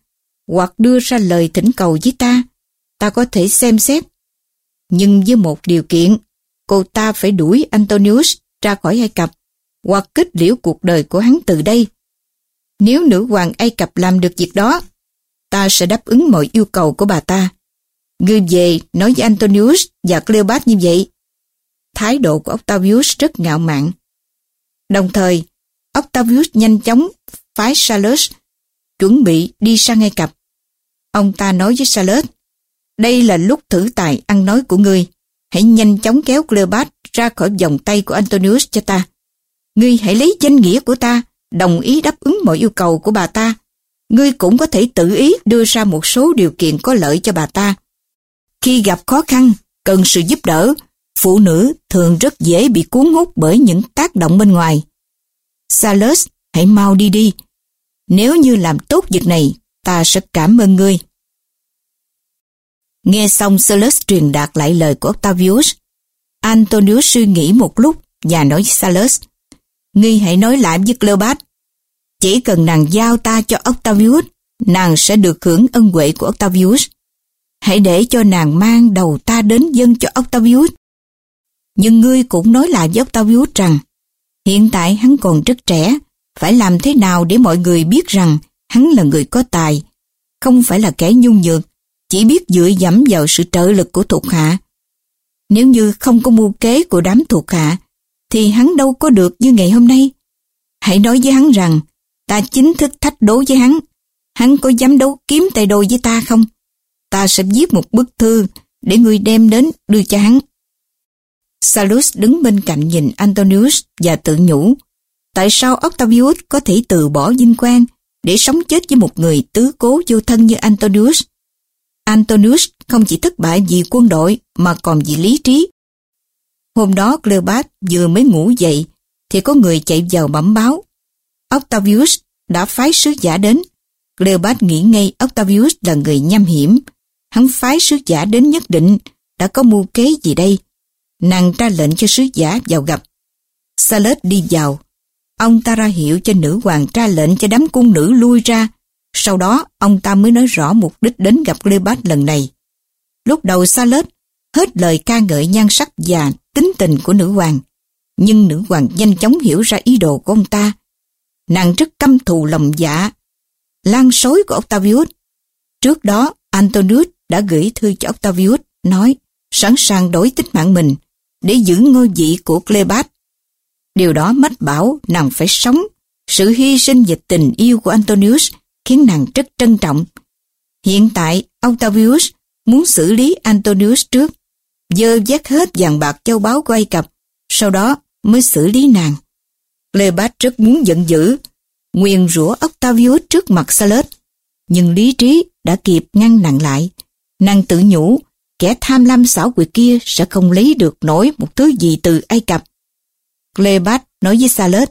hoặc đưa ra lời thỉnh cầu với ta, ta có thể xem xét. Nhưng với một điều kiện, cô ta phải đuổi Antonius ra khỏi Ai Cập, hoặc kết liễu cuộc đời của hắn từ đây. Nếu nữ hoàng Ai Cập làm được việc đó, ta sẽ đáp ứng mọi yêu cầu của bà ta. Ngươi về nói với Antonius và Cleopat như vậy. Thái độ của Octavius rất ngạo mạn. Đồng thời, Octavius nhanh chóng phái Salus chuẩn bị đi sang Ai Cập. Ông ta nói với Salus, đây là lúc thử tài ăn nói của ngươi. Hãy nhanh chóng kéo Cleopat ra khỏi vòng tay của Antonius cho ta. Ngươi hãy lấy danh nghĩa của ta, đồng ý đáp ứng mọi yêu cầu của bà ta. Ngươi cũng có thể tự ý đưa ra một số điều kiện có lợi cho bà ta. Khi gặp khó khăn, cần sự giúp đỡ, phụ nữ thường rất dễ bị cuốn hút bởi những tác động bên ngoài. Salus, hãy mau đi đi. Nếu như làm tốt việc này, ta sẽ cảm ơn ngươi. Nghe xong Salus truyền đạt lại lời của Octavius, Antonius suy nghĩ một lúc và nói với Salus, Ngươi hãy nói lại với Cleopat. Chỉ cần nàng giao ta cho Octavius, nàng sẽ được hưởng ân huệ của Octavius. Hãy để cho nàng mang đầu ta đến dân cho Octavius. Nhưng ngươi cũng nói lại với Octavius rằng, hiện tại hắn còn rất trẻ, phải làm thế nào để mọi người biết rằng hắn là người có tài, không phải là kẻ nhung nhược, chỉ biết dựa dẫm vào sự trợ lực của thuộc hạ. Nếu như không có mưu kế của đám thuộc hạ, thì hắn đâu có được như ngày hôm nay. Hãy nói với hắn rằng, ta chính thức thách đố với hắn. Hắn có dám đấu kiếm tay đôi với ta không? Ta sẽ viết một bức thư để người đem đến đưa cho hắn. Salus đứng bên cạnh nhìn Antonius và tự nhủ, tại sao Octavius có thể từ bỏ vinh quang để sống chết với một người tứ cố vô thân như Antonius? Antonius không chỉ thất bại vì quân đội mà còn vì lý trí. Hôm đó Cleopat vừa mới ngủ dậy thì có người chạy vào bẩm báo. Octavius đã phái sứ giả đến. Cleopat nghĩ ngay Octavius là người nham hiểm. Hắn phái sứ giả đến nhất định đã có mưu kế gì đây. Nàng ra lệnh cho sứ giả vào gặp. Salad đi vào. Ông ta ra hiệu cho nữ hoàng ra lệnh cho đám cung nữ lui ra. Sau đó, ông ta mới nói rõ mục đích đến gặp Cleopat lần này. Lúc đầu Salus hết lời ca ngợi nhan sắc và tính tình của nữ hoàng. Nhưng nữ hoàng nhanh chóng hiểu ra ý đồ của ông ta. Nàng rất căm thù lòng dạ, lan sối của Octavius. Trước đó, Antonius đã gửi thư cho Octavius, nói sẵn sàng đổi tính mạng mình để giữ ngôi vị của Cleopat. Điều đó mách bảo nàng phải sống. Sự hy sinh và tình yêu của Antonius khiến nàng rất trân trọng. Hiện tại, Octavius muốn xử lý Antonius trước, dơ vét hết vàng bạc châu báu của Ai Cập, sau đó mới xử lý nàng. Cleopat rất muốn giận dữ, nguyền rủa Octavius trước mặt Salus, nhưng lý trí đã kịp ngăn nàng lại. Nàng tự nhủ, kẻ tham lam xảo quyệt kia sẽ không lấy được nổi một thứ gì từ Ai Cập. Cleopat nói với Salus,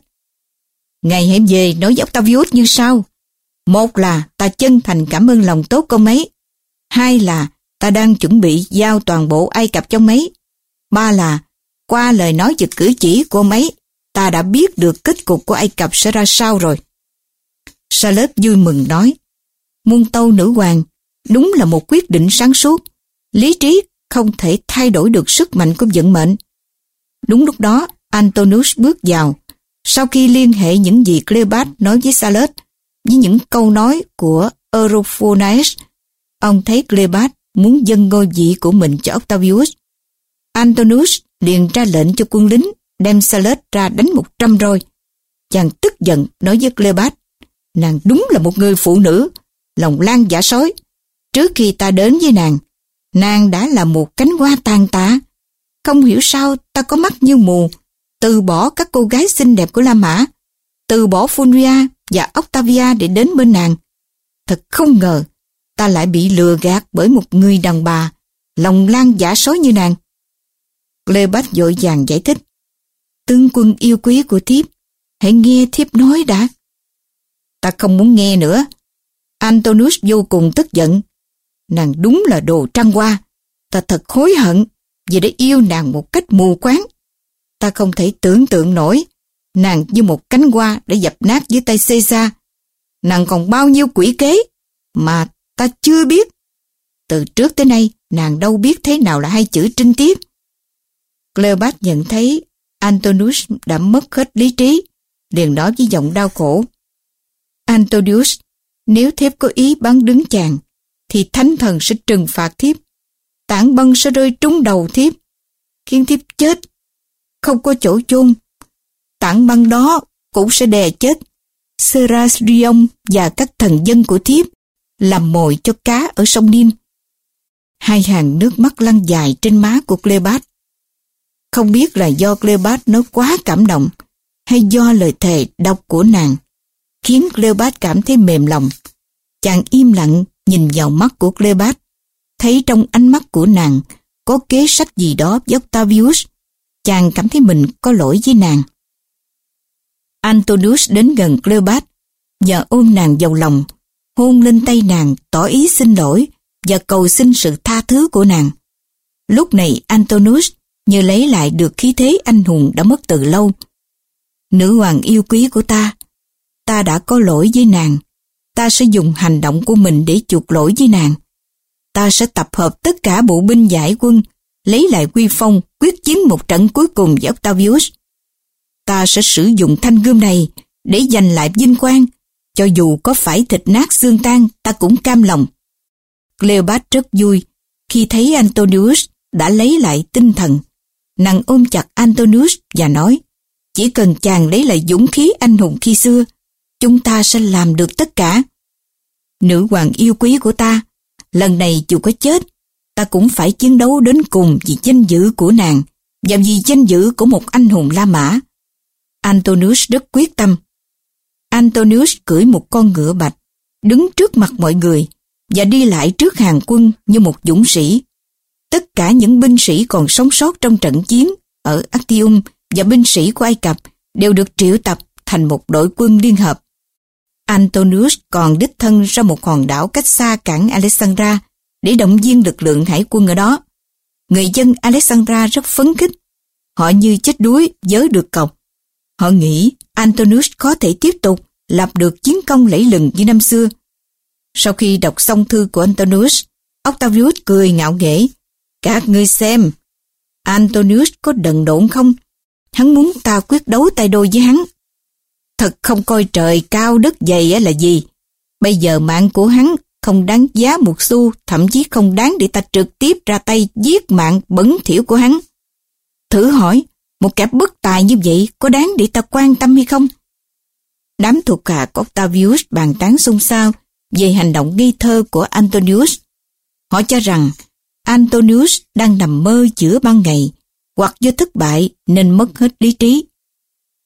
Ngày hãy về nói với Octavius như sau. Một là ta chân thành cảm ơn lòng tốt công mấy. Hai là ta đang chuẩn bị giao toàn bộ Ai Cập cho mấy. Ba là qua lời nói và cử chỉ của mấy, ta đã biết được kết cục của Ai Cập sẽ ra sao rồi. Salus vui mừng nói, muôn tâu nữ hoàng, đúng là một quyết định sáng suốt. Lý trí không thể thay đổi được sức mạnh của vận mệnh. Đúng lúc đó, Antonius bước vào. Sau khi liên hệ những gì Cleopat nói với Salus, với những câu nói của Europhonaes, ông thấy Cleopat muốn dâng ngôi vị của mình cho Octavius. Antonius liền ra lệnh cho quân lính đem Salus ra đánh một trăm roi. Chàng tức giận nói với Cleopat, nàng đúng là một người phụ nữ, lòng lan giả sói. Trước khi ta đến với nàng, nàng đã là một cánh hoa tàn tạ. Không hiểu sao ta có mắt như mù, từ bỏ các cô gái xinh đẹp của La Mã, từ bỏ Fulvia và Octavia để đến bên nàng. Thật không ngờ, ta lại bị lừa gạt bởi một người đàn bà, lòng lan giả sói như nàng. Cleopat dội vàng giải thích. Tướng quân yêu quý của thiếp, hãy nghe thiếp nói đã. Ta không muốn nghe nữa. Antonius vô cùng tức giận. Nàng đúng là đồ trăng hoa. Ta thật hối hận vì đã yêu nàng một cách mù quáng. Ta không thể tưởng tượng nổi nàng như một cánh hoa đã dập nát dưới tay Caesar. Nàng còn bao nhiêu quỷ kế mà ta chưa biết. Từ trước tới nay, nàng đâu biết thế nào là hai chữ trinh tiết. Cleopat nhận thấy Antonius đã mất hết lý trí, liền nói với giọng đau khổ. Antonius, nếu thiếp có ý bắn đứng chàng, thì thánh thần sẽ trừng phạt thiếp. Tảng băng sẽ rơi trúng đầu thiếp, khiến thiếp chết, không có chỗ chôn. Tảng băng đó cũng sẽ đè chết Serasrion và các thần dân của thiếp, làm mồi cho cá ở sông Nin. Hai hàng nước mắt lăn dài trên má của Cleopat. Không biết là do Cleopat nói quá cảm động hay do lời thề độc của nàng khiến Cleopat cảm thấy mềm lòng. Chàng im lặng nhìn vào mắt của Cleopat, thấy trong ánh mắt của nàng có kế sách gì đó với Octavius. Chàng cảm thấy mình có lỗi với nàng. Antonius đến gần Cleopat và ôm nàng vào lòng, hôn lên tay nàng tỏ ý xin lỗi và cầu xin sự tha thứ của nàng. Lúc này Antonius như lấy lại được khí thế anh hùng đã mất từ lâu. Nữ hoàng yêu quý của ta, ta đã có lỗi với nàng. Ta sẽ dùng hành động của mình để chuộc lỗi với nàng. Ta sẽ tập hợp tất cả bộ binh giải quân, lấy lại quy phong, quyết chiến một trận cuối cùng với Octavius. Ta sẽ sử dụng thanh gươm này để giành lại vinh quang, cho dù có phải thịt nát xương tan, ta cũng cam lòng. Cleopat rất vui khi thấy Antonius đã lấy lại tinh thần. Nàng ôm chặt Antonius và nói, chỉ cần chàng lấy lại dũng khí anh hùng khi xưa, chúng ta sẽ làm được tất cả. Nữ hoàng yêu quý của ta, lần này dù có chết, ta cũng phải chiến đấu đến cùng vì danh dự của nàng và vì danh dự của một anh hùng La Mã. Antonius rất quyết tâm. Antonius cưỡi một con ngựa bạch, đứng trước mặt mọi người và đi lại trước hàng quân như một dũng sĩ. Tất cả những binh sĩ còn sống sót trong trận chiến ở Actium và binh sĩ của Ai Cập đều được triệu tập thành một đội quân liên hợp. Antonius còn đích thân ra một hòn đảo cách xa cảng Alexandra để động viên lực lượng hải quân ở đó. Người dân Alexandra rất phấn khích. Họ như chết đuối giới được cọc. Họ nghĩ Antonius có thể tiếp tục lập được chiến công lẫy lừng như năm xưa. Sau khi đọc xong thư của Antonius, Octavius cười ngạo nghễ. Các ngươi xem, Antonius có đần độn không? Hắn muốn ta quyết đấu tay đôi với hắn. Thật không coi trời cao đất dày là gì. Bây giờ mạng của hắn không đáng giá một xu, thậm chí không đáng để ta trực tiếp ra tay giết mạng bẩn thỉu của hắn. Thử hỏi, một kẻ bất tài như vậy có đáng để ta quan tâm hay không? Đám thuộc hạ của Octavius bàn tán xung xao về hành động nghi thơ của Antonius. Họ cho rằng Antonius đang nằm mơ giữa ban ngày hoặc do thất bại nên mất hết lý trí.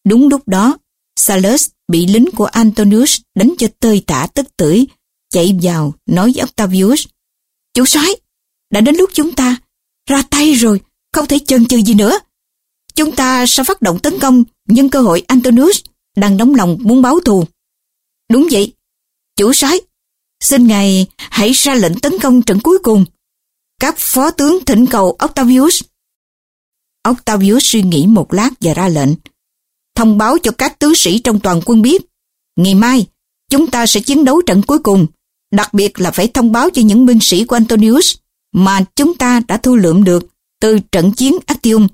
Đúng lúc đó, Salus bị lính của Antonius đánh cho tơi tả tức tưởi, chạy vào nói với Octavius. Chủ soái, đã đến lúc chúng ta ra tay rồi, không thể chần chừ gì nữa. Chúng ta sẽ phát động tấn công nhân cơ hội Antonius đang đóng lòng muốn báo thù. Đúng vậy, chủ soái, xin ngài hãy ra lệnh tấn công trận cuối cùng. Các phó tướng thỉnh cầu Octavius. Octavius suy nghĩ một lát và ra lệnh. Thông báo cho các tướng sĩ trong toàn quân biết. Ngày mai, chúng ta sẽ chiến đấu trận cuối cùng. Đặc biệt là phải thông báo cho những binh sĩ của Antonius mà chúng ta đã thu lượm được từ trận chiến Actium.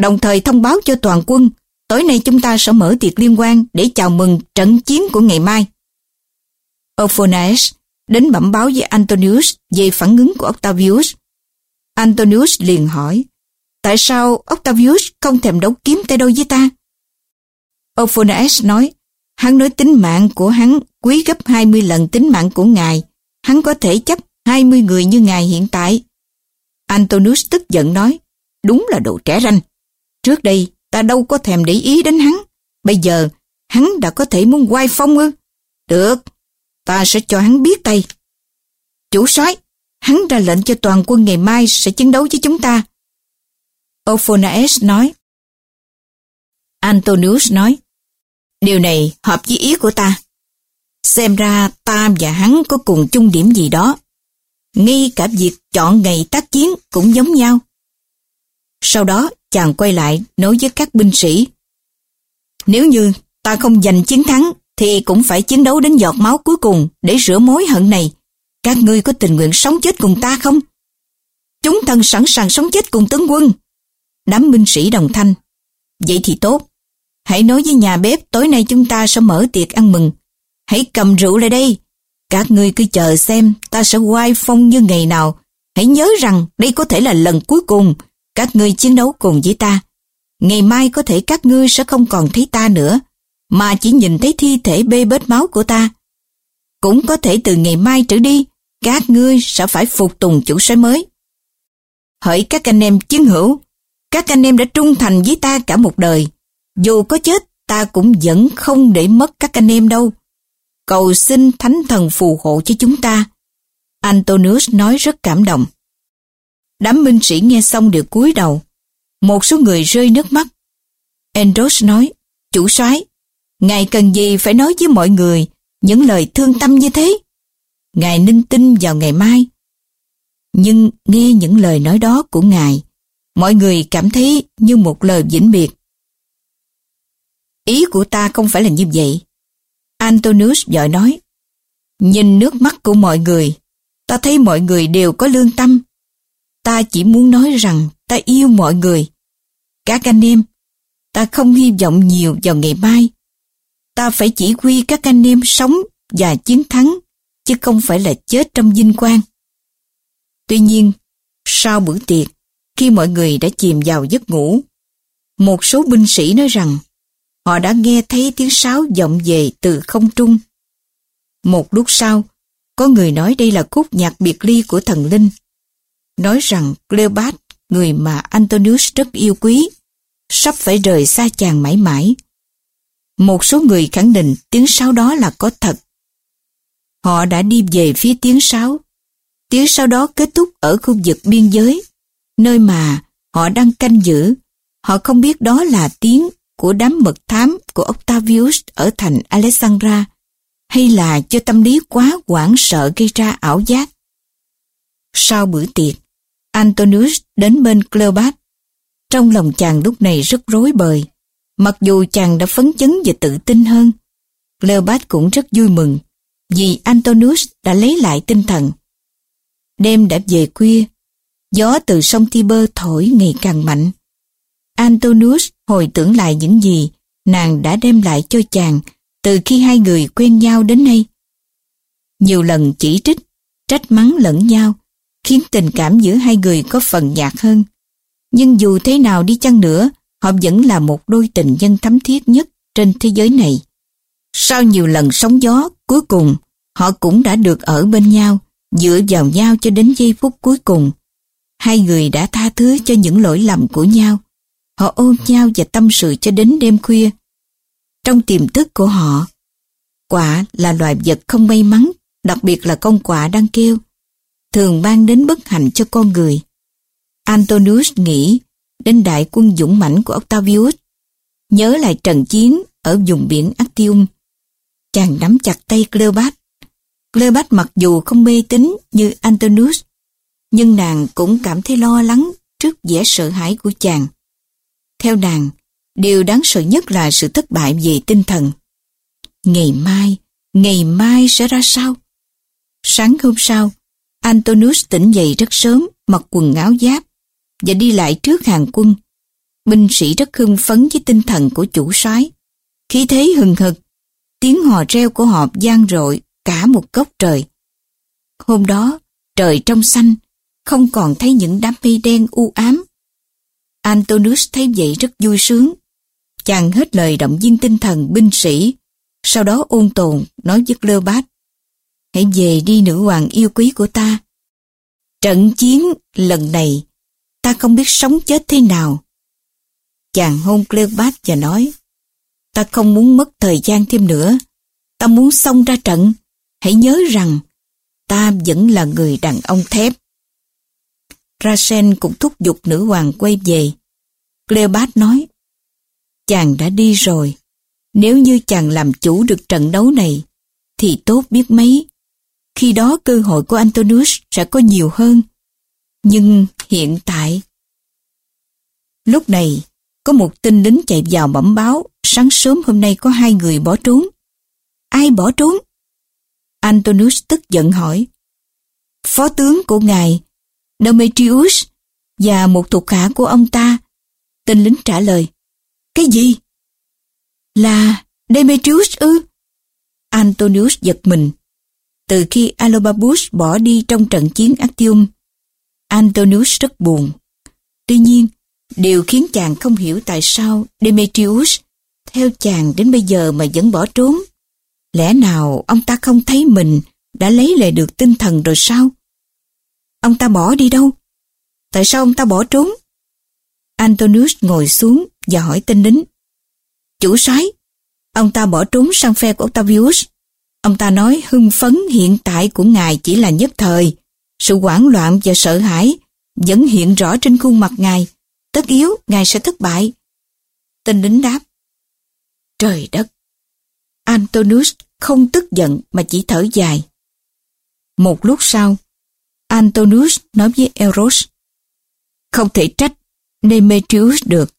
Đồng thời thông báo cho toàn quân, tối nay chúng ta sẽ mở tiệc liên quan để chào mừng trận chiến của ngày mai. Ophonaes đến bẩm báo với Antonius về phản ứng của Octavius. Antonius liền hỏi, tại sao Octavius không thèm đấu kiếm tay đôi với ta? Ophonaes nói, hắn nói tính mạng của hắn quý gấp 20 lần tính mạng của ngài, hắn có thể chấp 20 người như ngài hiện tại. Antonius tức giận nói, đúng là đồ trẻ ranh. Trước đây, ta đâu có thèm để ý đến hắn. Bây giờ, hắn đã có thể muốn quay phong ư? Được, ta sẽ cho hắn biết tay. Chủ soái, hắn ra lệnh cho toàn quân ngày mai sẽ chiến đấu với chúng ta. Ophonaes nói. Antonius nói, điều này hợp với ý của ta. Xem ra ta và hắn có cùng chung điểm gì đó. Ngay cả việc chọn ngày tác chiến cũng giống nhau. Sau đó, chàng quay lại nói với các binh sĩ. Nếu như ta không giành chiến thắng, thì cũng phải chiến đấu đến giọt máu cuối cùng để rửa mối hận này. Các ngươi có tình nguyện sống chết cùng ta không? Chúng thần sẵn sàng sống chết cùng tướng quân. Đám binh sĩ đồng thanh. Vậy thì tốt. Hãy nói với nhà bếp tối nay chúng ta sẽ mở tiệc ăn mừng. Hãy cầm rượu lại đây. Các ngươi cứ chờ xem ta sẽ quay phong như ngày nào. Hãy nhớ rằng đây có thể là lần cuối cùng các ngươi chiến đấu cùng với ta. Ngày mai có thể các ngươi sẽ không còn thấy ta nữa mà chỉ nhìn thấy thi thể bê bết máu của ta. Cũng có thể từ ngày mai trở đi, các ngươi sẽ phải phục tùng chủ soái mới. Hỡi các anh em chiến hữu, các anh em đã trung thành với ta cả một đời. Dù có chết, ta cũng vẫn không để mất các anh em đâu. Cầu xin Thánh Thần phù hộ cho chúng ta. Antonius nói rất cảm động. Đám binh sĩ nghe xong đều cúi đầu. Một số người rơi nước mắt. Andros nói, chủ soái Ngài cần gì phải nói với mọi người những lời thương tâm như thế? Ngài ninh tin vào ngày mai. Nhưng nghe những lời nói đó của Ngài, mọi người cảm thấy như một lời vĩnh biệt. Ý của ta không phải là như vậy. Antonius giỏi nói, nhìn nước mắt của mọi người, ta thấy mọi người đều có lương tâm. Ta chỉ muốn nói rằng ta yêu mọi người. Các anh em, ta không hy vọng nhiều vào ngày mai. Ta phải chỉ huy các anh em sống và chiến thắng, chứ không phải là chết trong vinh quang. Tuy nhiên, sau bữa tiệc, khi mọi người đã chìm vào giấc ngủ, một số binh sĩ nói rằng họ đã nghe thấy tiếng sáo vọng về từ không trung. Một lúc sau, có người nói đây là khúc nhạc biệt ly của thần linh. Nói rằng Cleopat, người mà Antonius rất yêu quý, sắp phải rời xa chàng mãi mãi. Một số người khẳng định tiếng sáo đó là có thật. Họ đã đi về phía tiếng sáo. Tiếng sáo đó kết thúc ở khu vực biên giới, nơi mà họ đang canh giữ. Họ không biết đó là tiếng của đám mật thám của Octavius ở thành Alexandra hay là cho tâm lý quá hoảng sợ gây ra ảo giác. Sau bữa tiệc, Antonius đến bên Cleopat. Trong lòng chàng lúc này rất rối bời. Mặc dù chàng đã phấn chấn và tự tin hơn, Cleopat cũng rất vui mừng vì Antonius đã lấy lại tinh thần. Đêm đã về khuya, gió từ sông Tiber thổi ngày càng mạnh. Antonius hồi tưởng lại những gì nàng đã đem lại cho chàng từ khi hai người quen nhau đến nay. Nhiều lần chỉ trích, trách mắng lẫn nhau, khiến tình cảm giữa hai người có phần nhạt hơn. Nhưng dù thế nào đi chăng nữa, họ vẫn là một đôi tình nhân thắm thiết nhất trên thế giới này. Sau nhiều lần sóng gió, cuối cùng họ cũng đã được ở bên nhau, dựa vào nhau cho đến giây phút cuối cùng. Hai người đã tha thứ cho những lỗi lầm của nhau. Họ ôm nhau và tâm sự cho đến đêm khuya. Trong tiềm thức của họ, quả là loài vật không may mắn, đặc biệt là con quả đang kêu, thường mang đến bất hạnh cho con người. Antonius nghĩ đến đại quân dũng mãnh của Octavius, nhớ lại trận chiến ở vùng biển Actium. Chàng nắm chặt tay Cleopat. Cleopat mặc dù không mê tín như Antonius, nhưng nàng cũng cảm thấy lo lắng trước vẻ sợ hãi của chàng. Theo nàng, điều đáng sợ nhất là sự thất bại về tinh thần. Ngày mai, ngày mai sẽ ra sao? Sáng hôm sau, Antonius tỉnh dậy rất sớm, mặc quần áo giáp và đi lại trước hàng quân. Binh sĩ rất hưng phấn với tinh thần của chủ soái. Khí thế hừng hực, tiếng hò reo của họ gian rội cả một góc trời. Hôm đó, trời trong xanh, không còn thấy những đám mây đen u ám. Antonius thấy vậy rất vui sướng. Chàng hết lời động viên tinh thần binh sĩ, sau đó ôn tồn nói với Cleopat, hãy về đi nữ hoàng yêu quý của ta. Trận chiến lần này, ta không biết sống chết thế nào. Chàng hôn Cleopat và nói, ta không muốn mất thời gian thêm nữa, ta muốn xông ra trận, hãy nhớ rằng ta vẫn là người đàn ông thép. Rasen cũng thúc giục nữ hoàng quay về. Cleopat nói, chàng đã đi rồi, nếu như chàng làm chủ được trận đấu này, thì tốt biết mấy. Khi đó cơ hội của Antonius sẽ có nhiều hơn. Nhưng hiện tại... Lúc này, có một tin lính chạy vào bẩm báo sáng sớm hôm nay có hai người bỏ trốn. Ai bỏ trốn? Antonius tức giận hỏi. Phó tướng của ngài, Demetrius và một thuộc hạ của ông ta. Tên lính trả lời. Cái gì? Là Demetrius ư? Antonius giật mình. Từ khi Alobabus bỏ đi trong trận chiến Actium, Antonius rất buồn. Tuy nhiên, điều khiến chàng không hiểu tại sao Demetrius theo chàng đến bây giờ mà vẫn bỏ trốn. Lẽ nào ông ta không thấy mình đã lấy lại được tinh thần rồi sao? Ông ta bỏ đi đâu? Tại sao ông ta bỏ trốn? Antonius ngồi xuống và hỏi tên lính. Chủ soái, ông ta bỏ trốn sang phe của Octavius. Ông ta nói hưng phấn hiện tại của ngài chỉ là nhất thời. Sự hoảng loạn và sợ hãi vẫn hiện rõ trên khuôn mặt ngài. Tất yếu, ngài sẽ thất bại. Tên lính đáp. Trời đất! Antonius không tức giận mà chỉ thở dài. Một lúc sau, Antonius nói với Eros. Không thể trách Demetrius được.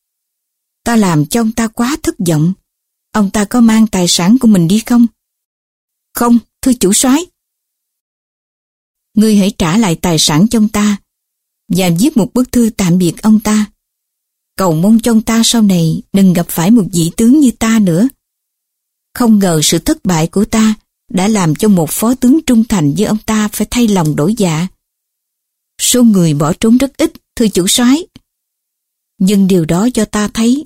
Ta làm cho ông ta quá thất vọng. ông ta có mang tài sản của mình đi không? Không, thưa chủ soái. Ngươi hãy trả lại tài sản cho ông ta và viết một bức thư tạm biệt ông ta. Cầu mong cho ông ta sau này đừng gặp phải một vị tướng như ta nữa. Không ngờ sự thất bại của ta đã làm cho một phó tướng trung thành với ông ta phải thay lòng đổi dạ. Số người bỏ trốn rất ít, thưa chủ soái. Nhưng điều đó cho ta thấy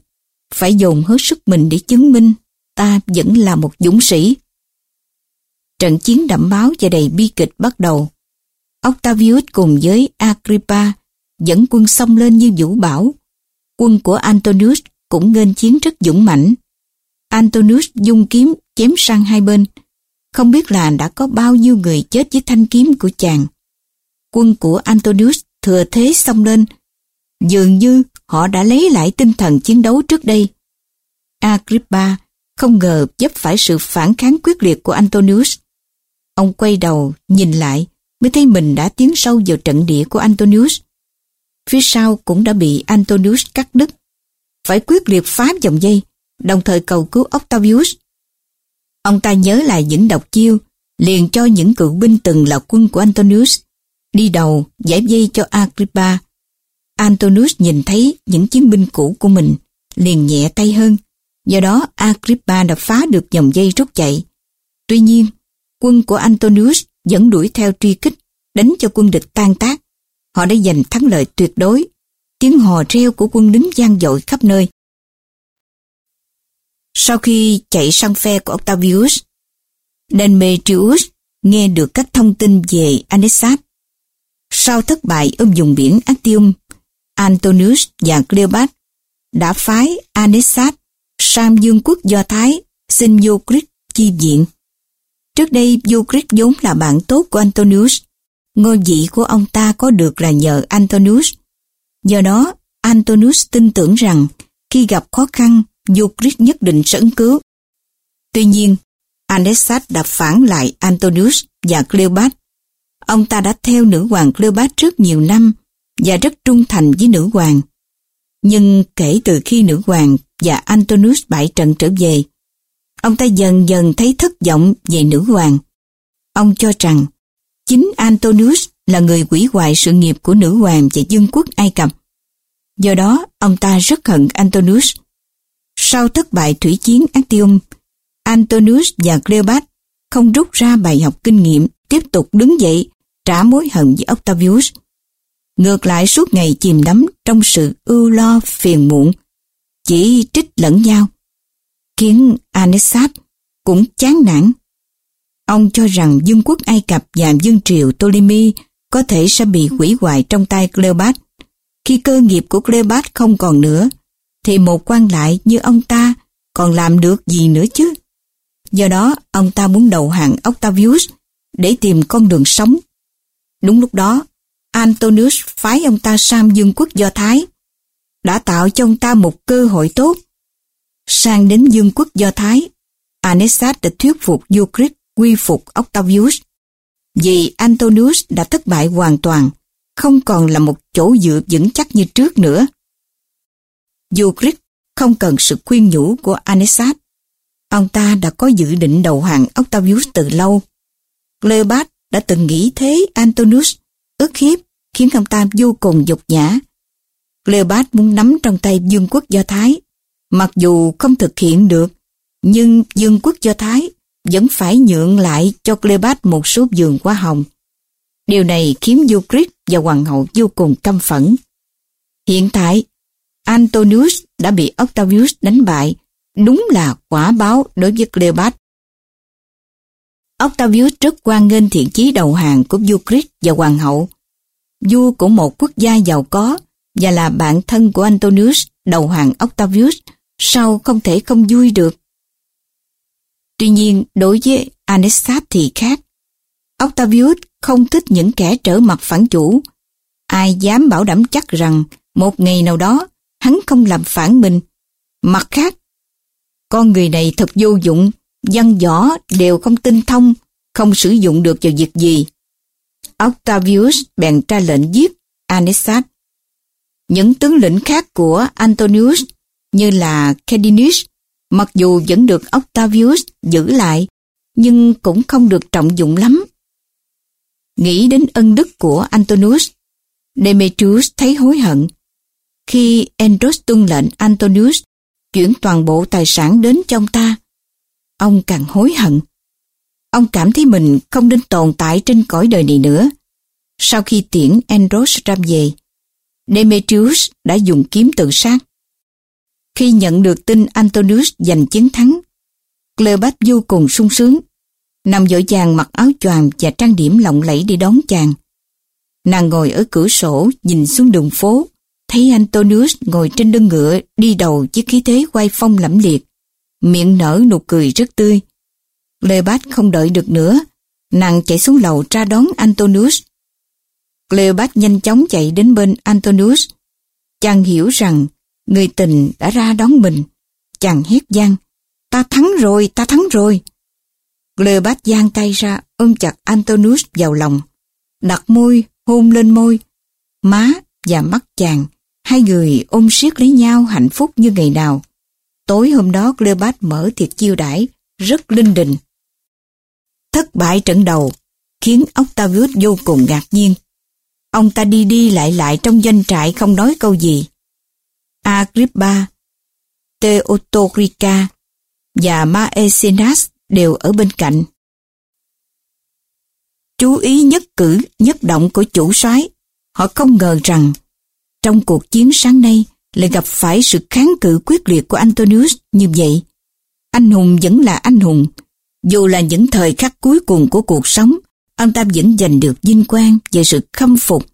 phải dồn hết sức mình để chứng minh ta vẫn là một dũng sĩ. Trận chiến đẫm máu và đầy bi kịch bắt đầu. Octavius cùng với Agrippa dẫn quân xông lên như vũ bảo. Quân của Antonius cũng nghênh chiến rất dũng mãnh. Antonius dung kiếm chém sang hai bên. Không biết là đã có bao nhiêu người chết với thanh kiếm của chàng. Quân của Antonius thừa thế xông lên. Dường như họ đã lấy lại tinh thần chiến đấu trước đây. Agrippa không ngờ vấp phải sự phản kháng quyết liệt của Antonius. Ông quay đầu, nhìn lại, mới thấy mình đã tiến sâu vào trận địa của Antonius. Phía sau cũng đã bị Antonius cắt đứt. Phải quyết liệt phá dòng dây, đồng thời cầu cứu Octavius. Ông ta nhớ lại những độc chiêu, liền cho những cựu binh từng là quân của Antonius, đi đầu giải dây cho Agrippa. Antonius nhìn thấy những chiến binh cũ của mình, liền nhẹ tay hơn. Do đó Agrippa đã phá được dòng dây rút chạy. Tuy nhiên, quân của Antonius vẫn đuổi theo truy kích, đánh cho quân địch tan tác. Họ đã giành thắng lợi tuyệt đối. Tiếng hò reo của quân lính gian dội khắp nơi. Sau khi chạy sang phe của Octavius, Demetrius nghe được các thông tin về Anesat. Sau thất bại ở vùng biển Actium, Antonius và Cleopat đã phái Anesat sang dương quốc Do Thái xin Yocrit chi viện. Trước đây Yocrit vốn là bạn tốt của Antonius. Ngôi vị của ông ta có được là nhờ Antonius. Do đó, Antonius tin tưởng rằng khi gặp khó khăn, Yocrit nhất định sẽ ứng cứu. Tuy nhiên, Anesat đã phản lại Antonius và Cleopat. Ông ta đã theo nữ hoàng Cleopatra rất nhiều năm và rất trung thành với nữ hoàng. Nhưng kể từ khi nữ hoàng và Antonius bại trận trở về, ông ta dần dần thấy thất vọng về nữ hoàng. Ông cho rằng chính Antonius là người quỷ hoại sự nghiệp của nữ hoàng và dương quốc Ai Cập. Do đó, ông ta rất hận Antonius. Sau thất bại thủy chiến Actium, Antonius và Cleopat không rút ra bài học kinh nghiệm tiếp tục đứng dậy trả mối hận với Octavius. Ngược lại suốt ngày chìm đắm trong sự ưu lo phiền muộn, chỉ trích lẫn nhau, khiến Anesat cũng chán nản. Ông cho rằng dương quốc Ai Cập và dương triều Ptolemy có thể sẽ bị hủy hoại trong tay Cleopat. Khi cơ nghiệp của Cleopat không còn nữa, thì một quan lại như ông ta còn làm được gì nữa chứ? Do đó, ông ta muốn đầu hàng Octavius để tìm con đường sống. Đúng lúc đó, Antonius phái ông ta sang dương quốc Do Thái, đã tạo cho ông ta một cơ hội tốt. Sang đến dương quốc Do Thái, Anesat đã thuyết phục Euclid quy phục Octavius. Vì Antonius đã thất bại hoàn toàn, không còn là một chỗ dựa vững chắc như trước nữa. Euclid không cần sự khuyên nhủ của Anesat. Ông ta đã có dự định đầu hàng Octavius từ lâu. Cleopat đã từng nghĩ thế Antonius ức hiếp khiến ông ta vô cùng dục nhã. Cleopat muốn nắm trong tay Dương quốc Do Thái. Mặc dù không thực hiện được, nhưng Dương quốc Do Thái vẫn phải nhượng lại cho Cleopat một số giường hoa hồng. Điều này khiến Euclid và hoàng hậu vô cùng căm phẫn. Hiện tại, Antonius đã bị Octavius đánh bại, đúng là quả báo đối với Cleopat. Octavius rất quan nghênh thiện chí đầu hàng của Euclid và hoàng hậu. Vua của một quốc gia giàu có và là bạn thân của Antonius đầu hàng Octavius sao không thể không vui được. Tuy nhiên đối với Anestat thì khác. Octavius không thích những kẻ trở mặt phản chủ. Ai dám bảo đảm chắc rằng một ngày nào đó hắn không làm phản mình. Mặt khác, con người này thật vô dụng, văn võ đều không tinh thông, không sử dụng được vào việc gì. Octavius bèn ra lệnh giết Anesat. Những tướng lĩnh khác của Antonius như là Cadinus Mặc dù vẫn được Octavius giữ lại, nhưng cũng không được trọng dụng lắm. Nghĩ đến ân đức của Antonius, Demetrius thấy hối hận. Khi Andros tuân lệnh Antonius chuyển toàn bộ tài sản đến trong ta, ông càng hối hận. Ông cảm thấy mình không nên tồn tại trên cõi đời này nữa. Sau khi tiễn Andros ra về, Demetrius đã dùng kiếm tự sát. Khi nhận được tin Antonius giành chiến thắng, Cleopat vô cùng sung sướng. Nằm dội vàng mặc áo choàng và trang điểm lộng lẫy đi đón chàng. Nàng ngồi ở cửa sổ nhìn xuống đường phố, thấy Antonius ngồi trên lưng ngựa đi đầu với khí thế quay phong lẫm liệt, miệng nở nụ cười rất tươi. Cleopat không đợi được nữa, nàng chạy xuống lầu ra đón Antonius. Cleopat nhanh chóng chạy đến bên Antonius. Chàng hiểu rằng người tình đã ra đón mình. Chàng hét gian, ta thắng rồi, ta thắng rồi. Cleopat giang tay ra ôm chặt Antonius vào lòng, đặt môi hôn lên môi, má và mắt chàng. Hai người ôm siết lấy nhau hạnh phúc như ngày nào. Tối hôm đó Cleopat mở tiệc chiêu đãi rất linh đình. Thất bại trận đầu khiến Octavius vô cùng ngạc nhiên. Ông ta đi đi lại lại trong doanh trại không nói câu gì. Agrippa, Theotorica và Maecenas đều ở bên cạnh. Chú ý nhất cử, nhất động của chủ soái Họ không ngờ rằng trong cuộc chiến sáng nay lại gặp phải sự kháng cự quyết liệt của Antonius như vậy. Anh hùng vẫn là anh hùng. Dù là những thời khắc cuối cùng của cuộc sống, ông ta vẫn giành được vinh quang về sự khâm phục.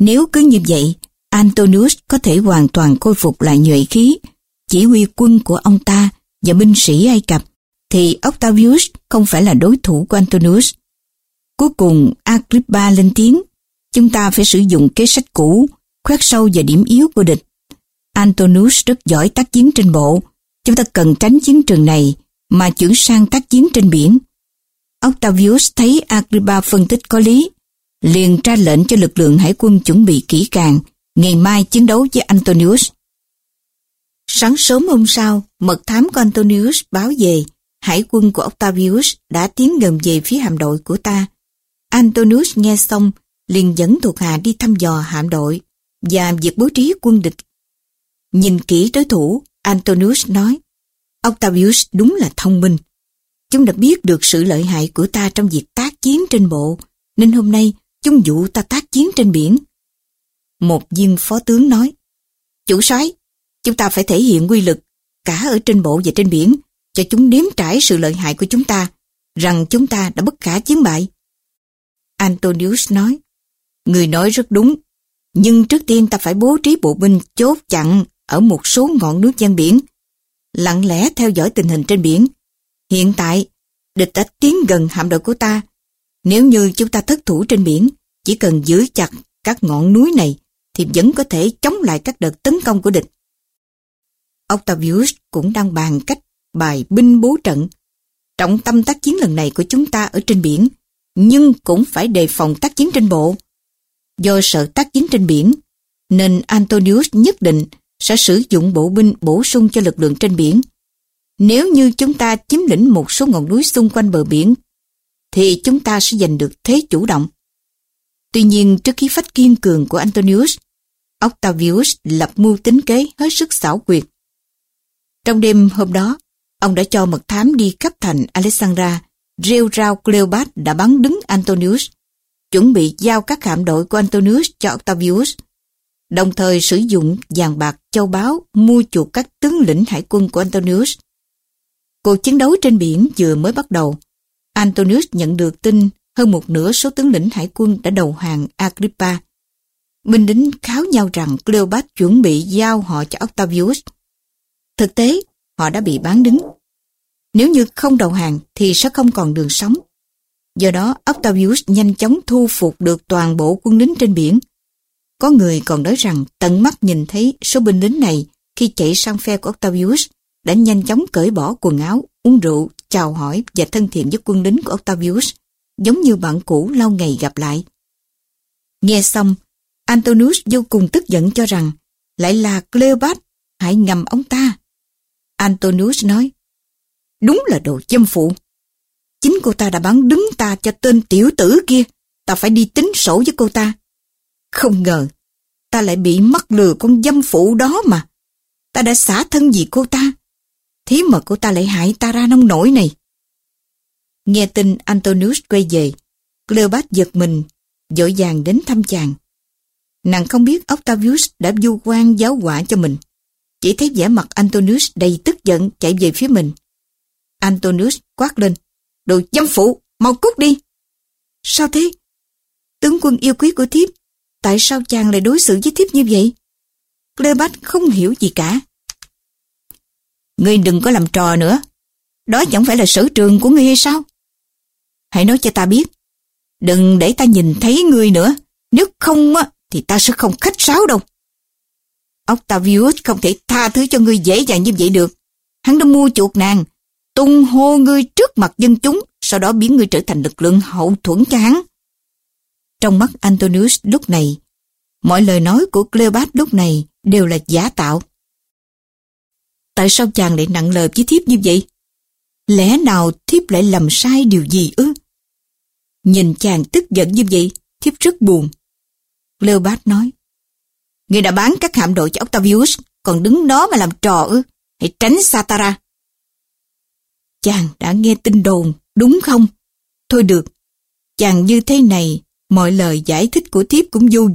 Nếu cứ như vậy, Antonius có thể hoàn toàn khôi phục lại nhuệ khí, chỉ huy quân của ông ta và binh sĩ Ai Cập, thì Octavius không phải là đối thủ của Antonius. Cuối cùng Agrippa lên tiếng, chúng ta phải sử dụng kế sách cũ, khoét sâu vào điểm yếu của địch. Antonius rất giỏi tác chiến trên bộ, chúng ta cần tránh chiến trường này mà chuyển sang tác chiến trên biển. Octavius thấy Agrippa phân tích có lý, liền ra lệnh cho lực lượng hải quân chuẩn bị kỹ càng, ngày mai chiến đấu với Antonius. Sáng sớm hôm sau, mật thám của Antonius báo về, hải quân của Octavius đã tiến gần về phía hạm đội của ta. Antonius nghe xong, liền dẫn thuộc hạ đi thăm dò hạm đội và việc bố trí quân địch. Nhìn kỹ đối thủ, Antonius nói, Octavius đúng là thông minh. Chúng đã biết được sự lợi hại của ta trong việc tác chiến trên bộ, nên hôm nay chúng dụ ta tác chiến trên biển. Một viên phó tướng nói, Chủ soái, chúng ta phải thể hiện quy lực cả ở trên bộ và trên biển, cho chúng nếm trải sự lợi hại của chúng ta, rằng chúng ta đã bất khả chiến bại. Antonius nói, Người nói rất đúng, nhưng trước tiên ta phải bố trí bộ binh chốt chặn ở một số ngọn núi gian biển, lặng lẽ theo dõi tình hình trên biển. Hiện tại, địch đã tiến gần hạm đội của ta. Nếu như chúng ta thất thủ trên biển, chỉ cần giữ chặt các ngọn núi này thì vẫn có thể chống lại các đợt tấn công của địch. Octavius cũng đang bàn cách bài binh bố trận. Trọng tâm tác chiến lần này của chúng ta ở trên biển, nhưng cũng phải đề phòng tác chiến trên bộ. Do sợ tác chiến trên biển, nên Antonius nhất định sẽ sử dụng bộ binh bổ sung cho lực lượng trên biển. Nếu như chúng ta chiếm lĩnh một số ngọn núi xung quanh bờ biển, thì chúng ta sẽ giành được thế chủ động. Tuy nhiên, trước khí phách kiên cường của Antonius, Octavius lập mưu tính kế hết sức xảo quyệt. Trong đêm hôm đó, ông đã cho mật thám đi khắp thành Alexandra, rêu rao Cleopat đã bắn đứng Antonius, chuẩn bị giao các hạm đội của Antonius cho Octavius, đồng thời sử dụng vàng bạc châu báu mua chuộc các tướng lĩnh hải quân của Antonius. Cuộc chiến đấu trên biển vừa mới bắt đầu, Antonius nhận được tin hơn một nửa số tướng lĩnh hải quân đã đầu hàng Agrippa. Binh lính kháo nhau rằng Cleopat chuẩn bị giao họ cho Octavius. Thực tế, họ đã bị bán đứng. Nếu như không đầu hàng thì sẽ không còn đường sống. Do đó, Octavius nhanh chóng thu phục được toàn bộ quân lính trên biển. Có người còn nói rằng tận mắt nhìn thấy số binh lính này khi chạy sang phe của Octavius đã nhanh chóng cởi bỏ quần áo, uống rượu, chào hỏi và thân thiện với quân lính của Octavius, giống như bạn cũ lâu ngày gặp lại. Nghe xong, Antonius vô cùng tức giận cho rằng lại là Cleopat hãy ngầm ông ta. Antonius nói, đúng là đồ châm phụ. Chính cô ta đã bán đứng ta cho tên tiểu tử kia, ta phải đi tính sổ với cô ta. Không ngờ, ta lại bị mắc lừa con dâm phụ đó mà. Ta đã xả thân vì cô ta. Thế mà cô ta lại hại ta ra nông nổi này. Nghe tin Antonius quay về, Cleopat giật mình, dội vàng đến thăm chàng. Nàng không biết Octavius đã du quan giáo quả cho mình. Chỉ thấy vẻ mặt Antonius đầy tức giận chạy về phía mình. Antonius quát lên. Đồ dâm phụ, mau cút đi. Sao thế? Tướng quân yêu quý của thiếp, tại sao chàng lại đối xử với thiếp như vậy? Cleopat không hiểu gì cả. Ngươi đừng có làm trò nữa. Đó chẳng phải là sở trường của ngươi hay sao? Hãy nói cho ta biết. Đừng để ta nhìn thấy ngươi nữa. Nếu không á, thì ta sẽ không khách sáo đâu. Octavius không thể tha thứ cho ngươi dễ dàng như vậy được. Hắn đã mua chuột nàng, tung hô ngươi trước mặt dân chúng, sau đó biến ngươi trở thành lực lượng hậu thuẫn cho hắn. Trong mắt Antonius lúc này, mọi lời nói của Cleopat lúc này đều là giả tạo. Tại sao chàng lại nặng lời với thiếp như vậy? Lẽ nào thiếp lại làm sai điều gì ư? Nhìn chàng tức giận như vậy, thiếp rất buồn. Cleopat nói, Người đã bán các hạm đội cho Octavius, còn đứng đó mà làm trò ư? Hãy tránh Satara. Chàng đã nghe tin đồn, đúng không? Thôi được, chàng như thế này, mọi lời giải thích của thiếp cũng vô dụng.